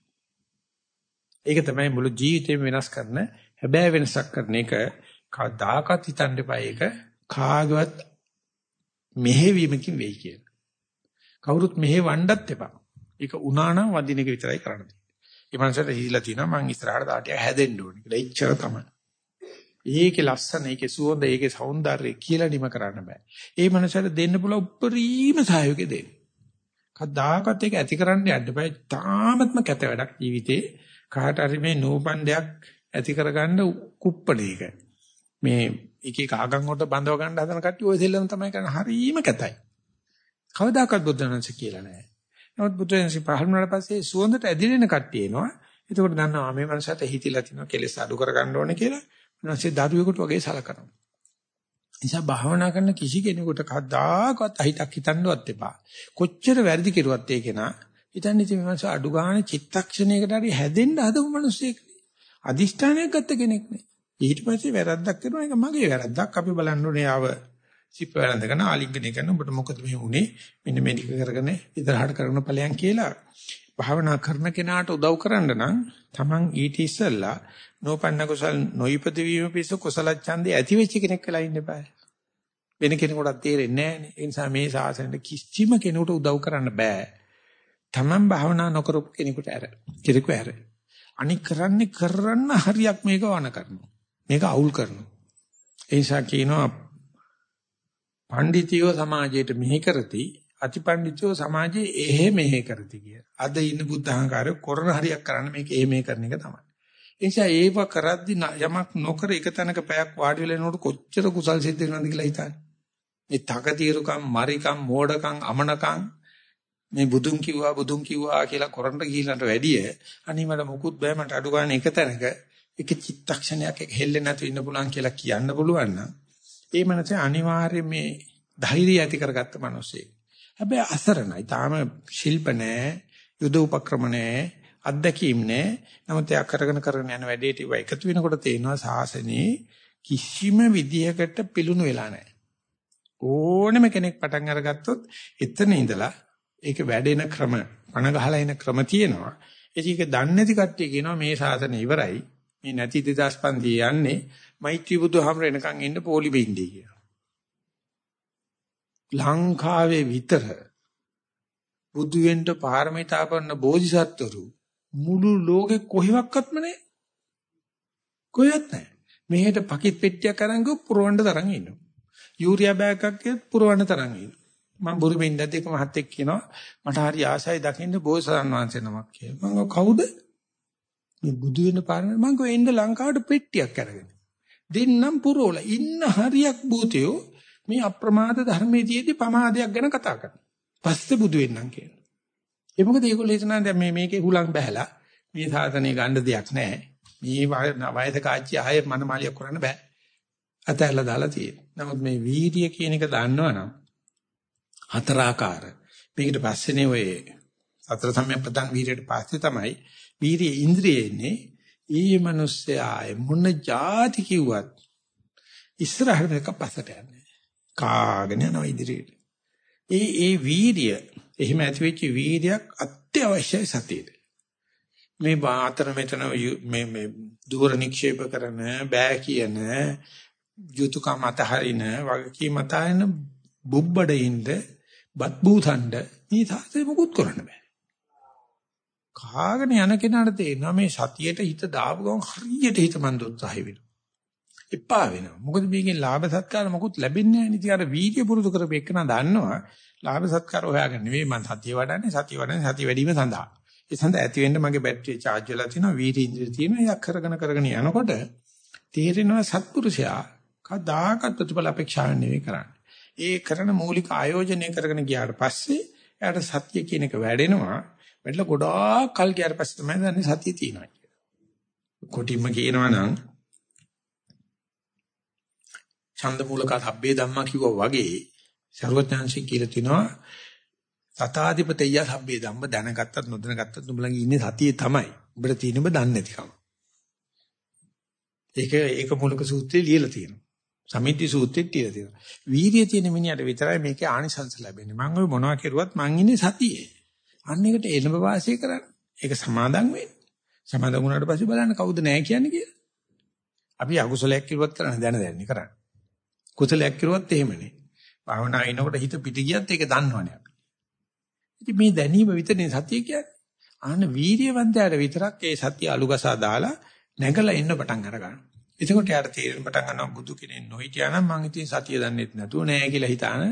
ඒක තමයි මුළු ජීවිතේම වෙනස් කරන හැබෑ වෙනසක් කරන එක කවදාකවත් හිතන්න එපා ඒක කාගවත් මෙහෙවීමකින් වෙයි කියලා. කවුරුත් මෙහෙවන්නත් එපා. ඒක උනා නම් වදින එක විතරයි කරන්න තියෙන්නේ. ඒ මනසට හිලා තිනවා මං ඉස්සරහට තාටියක් හැදෙන්න ඕනේ කියලා. එච්චර තමයි. ඒකේ ලස්සන, ඒකේ සුවඳ, ඒකේ సౌందර්යය කියලා නිම කරන්න බෑ. ඒ මනසට දෙන්න පුළුවන් උප්පරීම සහයෝගය දෙන්න. කවදාකවත් ඒක ඇති කරන්න යන්න බෑ. තාමත්ම කැත වැඩක් ජීවිතේ. කාට හරි මේ නූපන් දෙයක් ඇති කරගන්න කුප්පණේක. මේ එක එක ආගම් වලට බඳව ගන්න හදන කට්ටිය ඔය දෙල්ලම තමයි කරන්නේ. හරීම කැතයි. කවදාකවත් බුදුරජාණන්සේ කියලා නැහැ. නමුත් බුදුරජාණන්සේ පහළ වුණාට පස්සේ සුවඳට ඇදිලෙන කට්ටිය එනවා. එතකොට දන්නවා මේ මනසට හිතිලා තිනවා කෙලෙස් අඩු කරගන්න ඕනේ කියලා. උන්වහන්සේ දරුවෙකුට වගේ සලකනවා. නිසා භාවනා කරන කිසි කෙනෙකුට කවදාකවත් අහිතක් හිතන්නවත් එපා. කොච්චර වැරදි කෙරුවත් ඒ කෙනා හිතන්නේ ඉතින් මනස අඩු ගන්න චිත්තක්ෂණයකට හරි හැදෙන්න හදපු මිනිස්සෙක්. අදිෂ්ඨානයක් ගත්ත කෙනෙක් නේ. ඊට පස්සේ වැරද්දක් කරනවා ඒක මගේ වැරද්දක්. අපි බලන්න ඕනේ ආව සිප් වැරද්දගෙන ආලිංගනය කරන ඔබට මොකද මේ වුනේ? මෙන්න මේක කරගෙන ඉදරහට කරන ඵලයන් කියලා භාවනා කරන කෙනාට උදව් කරන්න නම් Taman ඊට ඉස්සෙල්ලා නෝපන්න කුසල් නොයිපද වීම පිස කුසල ඡන්දේ ඇති වෙච්ච කෙනෙක් වෙලා ඉන්න බෑ. වෙන කෙනෙකුට තේරෙන්නේ නැහැ. ඒ නිසා මේ ශාසනයට කිසිම කෙනෙකුට උදව් කරන්න බෑ. Taman භාවනා නොකරපු කෙනෙකුට ඇර. කිරිකු ඇර. අනික් කරන්නේ කරන්න හරියක් මේක වණ කරනවා. මේක අවුල් කරනවා. ඒ නිසා කියනවා පඬිතියෝ සමාජයට මෙහි කරති අතිපණ්ඩිතෝ සමාජයේ එහෙ මෙහෙ කරති කිය. අද ඉන්න බුද්ධ අහංකාරය කරන හරියක් කරන්න මේක එහෙ මෙහෙ කරන එක තමයි. ඒ නිසා ඒව කරද්දි යමක් නොකර එක තැනක පැයක් වාඩි වෙලා ඉනකොට කොච්චර කුසල් සිද්ධ වෙනවද කියලා හිතන්නේ. මේ තකතිරුකම්, මරිකම්, මෝඩකම්, අමනකම් මේ බුදුන් කිව්වා බුදුන් කිව්වා කියලා කරන්න ගිහිනට වැඩිය අනේ මට මොකුත් බෑ මට අඩු ගන්න එක තැනක එක චිත්තක්ෂණයක් එක හෙල්ලෙන්නේ නැතුව ඉන්න පුළුවන් කියලා කියන්න පුළුවන් නම් ඒ මනසේ අනිවාර්යයෙන් මේ ධෛර්යය ඇති කරගත්ත මිනිස්සෙක්. හැබැයි අසරණයි. තාම ශිල්ප නැහැ, යුද උපක්‍රම නැහැ, අත්දැකීම් නැහැ. නමුත් එයා කරගෙන කරගෙන යන වැඩේට ඒවා එකතු වෙනකොට තේනවා සාසනේ කිසිම විදියකට පිලුණු වෙලා නැහැ. ඕනම කෙනෙක් පටන් අරගත්තොත් එතන ඉඳලා ඒක වැඩෙන ක්‍රම, පණ ගහලා එන ක්‍රම තියෙනවා. ඒක දන්නේ නැති කට්ටිය කියනවා මේ සාසන ඉවරයි. මේ නැති 2500 යන්නේ මෛත්‍රී බුදුහාමර එනකන් ඉන්න පොලි බින්දී කියලා. ලංකාවේ විතර බුදු වෙන්න පාරමිතා කරන බෝධිසත්වරු මුළු ලෝකෙ කොහෙවත්ම නැහැ. කොහෙවත් නැහැ. මෙහෙට පකිත් පෙට්ටියක් අරන් ගිහ පුරවන්න තරම් ඉන්නවා. යූරියා බෑග් එකක් කියත් පුරවන්න තරම් ඉන්නවා. මම බුරුමේ ඉඳද්දි එක මහත්තයෙක් කියනවා මට හරි ආසයි දකින්න බෝසතාණන් වහන්සේ නමක් කියලා. මම කවුද? මේ බුදු වෙන පාරේ මම ගෝ එන්න ලංකාවට පෙට්ටියක් අරගෙන. දෙන්නම් පුරවල ඉන්න හරියක් භූතයෝ මේ අප්‍රමාද ධර්මයේදී පමාදයක් ගැන කතා කරනවා. පස්සේ බුදු වෙන්නම් කියනවා. ඒ මොකද ඒගොල්ලෝ හිතනවා දැන් මේ මේකේ හුලං බහැලා මේ සාසනේ ගන්න දෙයක් නැහැ. මේ වයසක ආච්චි ආයෙ මනමාලියක් කරන්න බෑ. අතහැරලා දාලා තියෙනවා. නමුත් මේ වීර්ය කියන එක දන්නවනම් හතරාකාර. මේකට පස්සේනේ ඔය සතර සම්‍යක්පදන් වීර්යයට පස්සේ තමයි වීර්ය ඉන්ද්‍රිය එන්නේ. ඊ මිනිස්සයා මොන જાති කිව්වත් ඉස්සරහට එක පස්සට යන්නේ. කාගෙන යනවා ඉදිරියට. ඒ ඒ වීර්ය එහෙම ඇති වෙච්ච වීර්යයක් අත්‍යවශ්‍යයි සතියේ. මේ වාතර මෙතන මේ මේ දුර නික්ෂේප කරන බෑ කියන යුතුයකම අතහරින වගකීම් අතහරින බුබ්බඩින්ද බත් බූතණ්ඩ මේ සාසෙ මොකුත් කරන්න බෑ. කාගෙන යන කෙනාට තේරෙනවා මේ සතියේට හිත දාපු ගමන් හරියට හිත මන් උත්සාහය වෙනවා. එපා වෙනවා. මොකද මේකෙන් ලාභ සත්කාර මොකුත් ලැබෙන්නේ නැහැ. ඉතින් අර වීර්ය පුරුදු කරපෙන්න දන්නවා. ලාභ සත්කාර හොයාගන්න නෙවෙයි මම සතිය වඩන්නේ සතිය වඩන්නේ සතිය වැඩිම සඳහා. ඒ සඳහා ඇති වෙන්න මගේ බැටරිය charge වෙලා තියෙනවා. වීර්ය ඉන්ද්‍රිය තියෙනවා. ඒක කරගෙන කරගෙන යනකොට තේරෙනවා සත්පුරුෂයා කදාකත් ප්‍රතිඵල අපේක්ෂාවෙන් නෙවෙයි කරන්නේ. ඒ කරන මූලික ආයෝජනය කරගෙන ගියාට පස්සේ එයාට සත්‍ය කියන එක වැඩෙනවා. වැඩිලා ගොඩාක් කල් ගියාට පස්සේ තමයි දන්නේ සතිය තියෙනවා කියලා. කොටිම්ම කියනවා නම් ඡන්ද මූලක සබ්බේ ධම්මා කිව්වා වගේ ਸਰවඥාන්සේ කියලා තිනවා සතාධිපතය සබ්බේ ධම්ම දැනගත්තත් නොදැනගත්තත් නුඹලගේ ඉන්නේ සතියේ තමයි. උඹට තියෙන ඔබ දන්නේ නැතිකම. ඒක ඒක මූලික සූත්‍රයේ ලියලා තියෙනවා. සමිද්ධි සූත්‍රෙත් තියලා තියෙනවා. වීර්යය තියෙන මිනිහට විතරයි මේකේ ආනිසංස ලැබෙන්නේ. මම ඔය මොනවා කෙරුවත් මං ඉන්නේ සතියේ. අන්න ඒකට එළඹ වාසය කරන්න. ඒක සමාදන් වෙන්න. සමාදන් වුණාට පස්සේ බලන්න කවුද නැහැ කියන්නේ කියලා. අපි අකුසලයක් කිරුවත් කරන්න දැන දැනන්නේ කරන්නේ. කුසලයක් කිරුවත් එහෙමනේ. භාවනා ඉනකොට හිත පිට ගියත් ඒක දන්නවනේ අපි. ඉතින් මේ දැනීම විතරනේ සතිය කියන්නේ. ආන්න වීර්යවන්තයාට විතරක් ඒ සතිය අලුගසා දාලා නැගලා එන්න පටන් අර ගන්නවා. එතකොට යාට තේරෙන පටන් ගන්නවා බුදු කෙනෙක් නොහිටියා නම් මං ඉතින් සතිය දන්නෙත් නැතුව නෑ කියලා හිතාන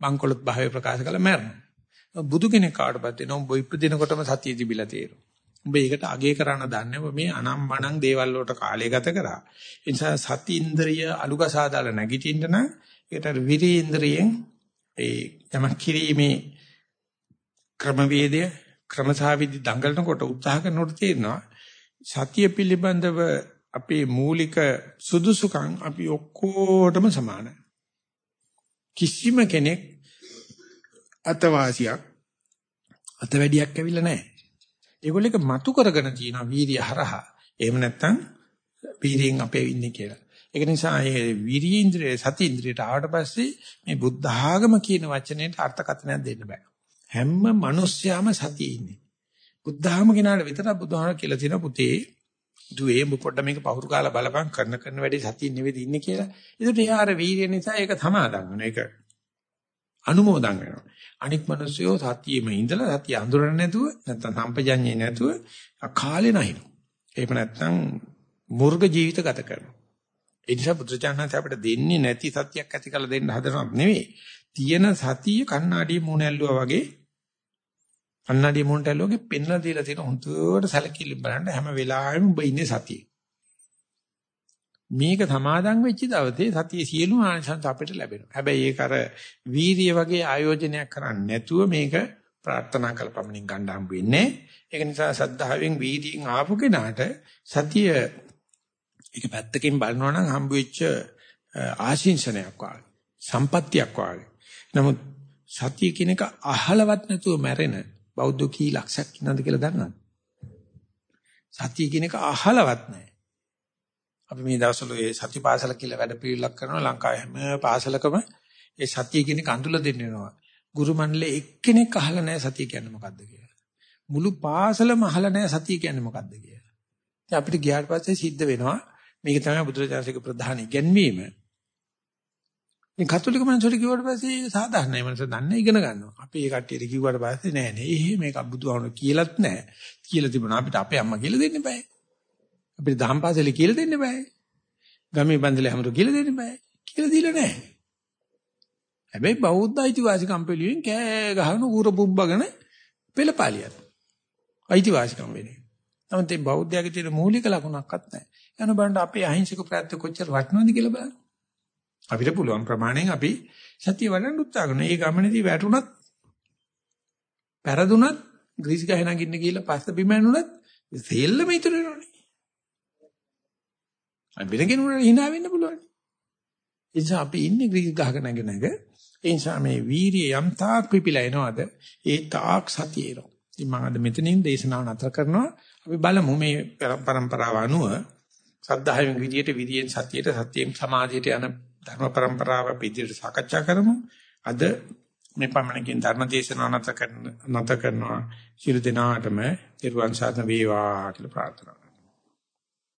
බංකොලොත් භාවය ප්‍රකාශ කළා මැරෙනවා. බුදු කෙනෙක් කාට පස්සේ නෝ ඔබ ඉපදිනකොටම සතිය තිබිලා තියෙනවා. උඹ ඒකට අගේ කරන්න දන්නේ මේ අනම්මනම් දේවල් වලට කාලය ගත කරා. ඒ නිසා සති ඉන්ද්‍රිය අලුගසා දාලා නැගිටින්න නම් ඒකට විරි ඉන්ද්‍රියෙන් ඒ යමක් කිරීමේ ක්‍රමවේදය ක්‍රමසාවිදි දඟලනකොට උත්සාහ කරනකොට තේරෙනවා සතිය පිළිබඳව අපේ මූලික සුදුසුකම් අපි ඔක්කොටම සමානයි. කිසිම කෙනෙක් අතවාසියක් අතවැඩියක් ඇවිල්ලා නැහැ. ඒගොල්ලෝ එක මතු කරගෙන තියෙනවා වීර්ය හරහා. එහෙම නැත්නම් වීර්යයෙන් අපේ ඉන්නේ කියලා. ඒක නිසා මේ වීර්ය ඉන්ද්‍රිය සති ඉන්ද්‍රියට ආවට පස්සේ මේ බුද්ධ ආගම කියන වචනයට අර්ථකථනයක් දෙන්න බෑ. හැම මිනිස්යාම සතියේ ඉන්නේ. බුද්ධ ආගම කෙනාට විතර බුදුහාම කියලා තියෙන පුතේ දුවේ උඹ පොඩ්ඩ මේක පහුරු කාලා බලපන් කරන කරන වැඩේ සතියින් නෙවෙයි ඉන්නේ කියලා. ඒකට එයා අර වීර්ය නිසා ඒක සමාදන් වෙනවා. ඒක අනුමෝදන් වෙනවා. අනික් මිනිස්සුયો සතියෙම ඉඳලා සතිය අඳුරන්නේ නැතුව නැත්නම් සම්පජඤ්ඤේ නැතුව අකාලේ නැහිනු. එහෙම නැත්නම් මුර්ග ජීවිත ගත කරනවා. ඒ නිසා බුදුචානන්ත අපිට දෙන්නේ නැති සතියක් ඇති කරලා දෙන්න හදනවක් නෙවෙයි. තියෙන සතිය කණ්ණාඩියේ මූණ ඇල්ලුවා වගේ කණ්ණාඩියේ මූණට ඇල්ලුවා වගේ පෙන්ලා දීලා තියෙන හොඳට සැලකිලි බලන්න හැම වෙලාවෙම ඔබ ඉන්නේ සතියේ. මේක සමාදන් වෙච්ච දවසේ සතිය සියලු ආනිසංස අපිට ලැබෙනවා. හැබැයි ඒක අර වීරිය වගේ ආයෝජනයක් කරන්නේ නැතුව මේක ප්‍රාර්ථනා කළපමණින් ගන්න හම්බ වෙන්නේ. ඒක නිසා සද්ධාවෙන් වීරියෙන් ආපු කෙනාට සතිය ඒක පැත්තකින් බලනවා නම් හම්බ වෙච්ච ආශිංසනයක් වාගේ. සම්පත්තියක් වාගේ. නමුත් සතිය කියන එක අහලවත් නැතුව මැරෙන බෞද්ධ කී ලක්ෂයක් ඉන්නවද කියලා දන්නවද? සතිය කියන එක අහලවත් නැහැ. අපි මේ දවස්වල ඒ සති පාසල කියලා වැඩ පිළිලක් කරනවා ලංකාවේ හැම පාසලකම ඒ සතිය කියන එක අඳුල දෙන්නවා. ගුරු මණ්ඩලයේ එක්කෙනෙක් අහලා නැහැ සතිය කියන්නේ මොකද්ද කියලා. මුළු පාසලම අහලා නැහැ සතිය කියන්නේ මොකද්ද කියලා. ඉතින් අපිට ගියාට පස්සේ සිද්ධ වෙනවා මේක තමයි බුදුරජාණන්සේගේ ප්‍රධාන ඉගැන්වීම. ඉතින් කතෝලික මනසට කිව්වට පස්සේ සාධාරණයි මනස දන්නේ ඉගෙන ගන්නවා. අපි ඒ කට්ටියට කිව්වට පස්සේ නෑ නෑ එහෙ මේක බුදුහාමුදුරු කියලාත් නෑ. කියලා තිබුණා අපිට අපේ අම්මා කියලා දෙන්න බෑ. අපිට දහම් පාසලේ කියලා දෙන්න බෑ. ගමේ බන්දලේ හැමෝට කියලා දෙන්න බෑ. කියලා දීලා නෑ. හැබැයි බෞද්ධ අයිතිවාසිකම් පිළිවෙලින් කෑ ගහන ඌර පුබ්බගෙන පෙළපාලියක්. අයිතිවාසිකම් වෙන්නේ. නමුත් මේ බෞද්ධයාගේ තියෙන මූලික ලකුණක්වත් නැහැ. යන බලන්න අපේ අහිංසක ප්‍රයත්න කොච්චර වටිනවද කියලා බලන්න. අපිට පුළුවන් ප්‍රමාණයෙන් අපි සතිය වඩන්න උත්සාහ කරනවා. ඒ ගමනේදී වැටුණත් පෙරදුනත් ග්‍රීස් ගහ නගින්න කියලා පස්ස බිම ඇනුනත් සෙල්ලම ඉතුරු වෙනවනේ. අපි වෙන කෙනෙකුට hina වෙන්න පුළුවන්. ඒ නිසා අපි ඉන්නේ ග්‍රීස් ගහක නැගෙන එක. ඒ නිසා මේ වීරිය යම් තාක් පිපිලා එනවද ඒ තාක් සතිය එනවා. ඉතින් මම අද මෙතනින් දේශනාව නතර කරනවා. අපි බලමු මේ પરම්පරාව අනුව සද්ධායෙන් විදියට විදියෙන් සතියට සතියෙන් සමාධියට යන ධර්ම પરම්පරාව අපි ඉදිරියට සාකච්ඡා කරමු. අද මේ පමණකින් ධර්ම දේශනාව නැත කරන නැත කරනවා. ශිරු දිනාටම ඊර්වන් සාධන වේවා කියලා ප්‍රාර්ථනා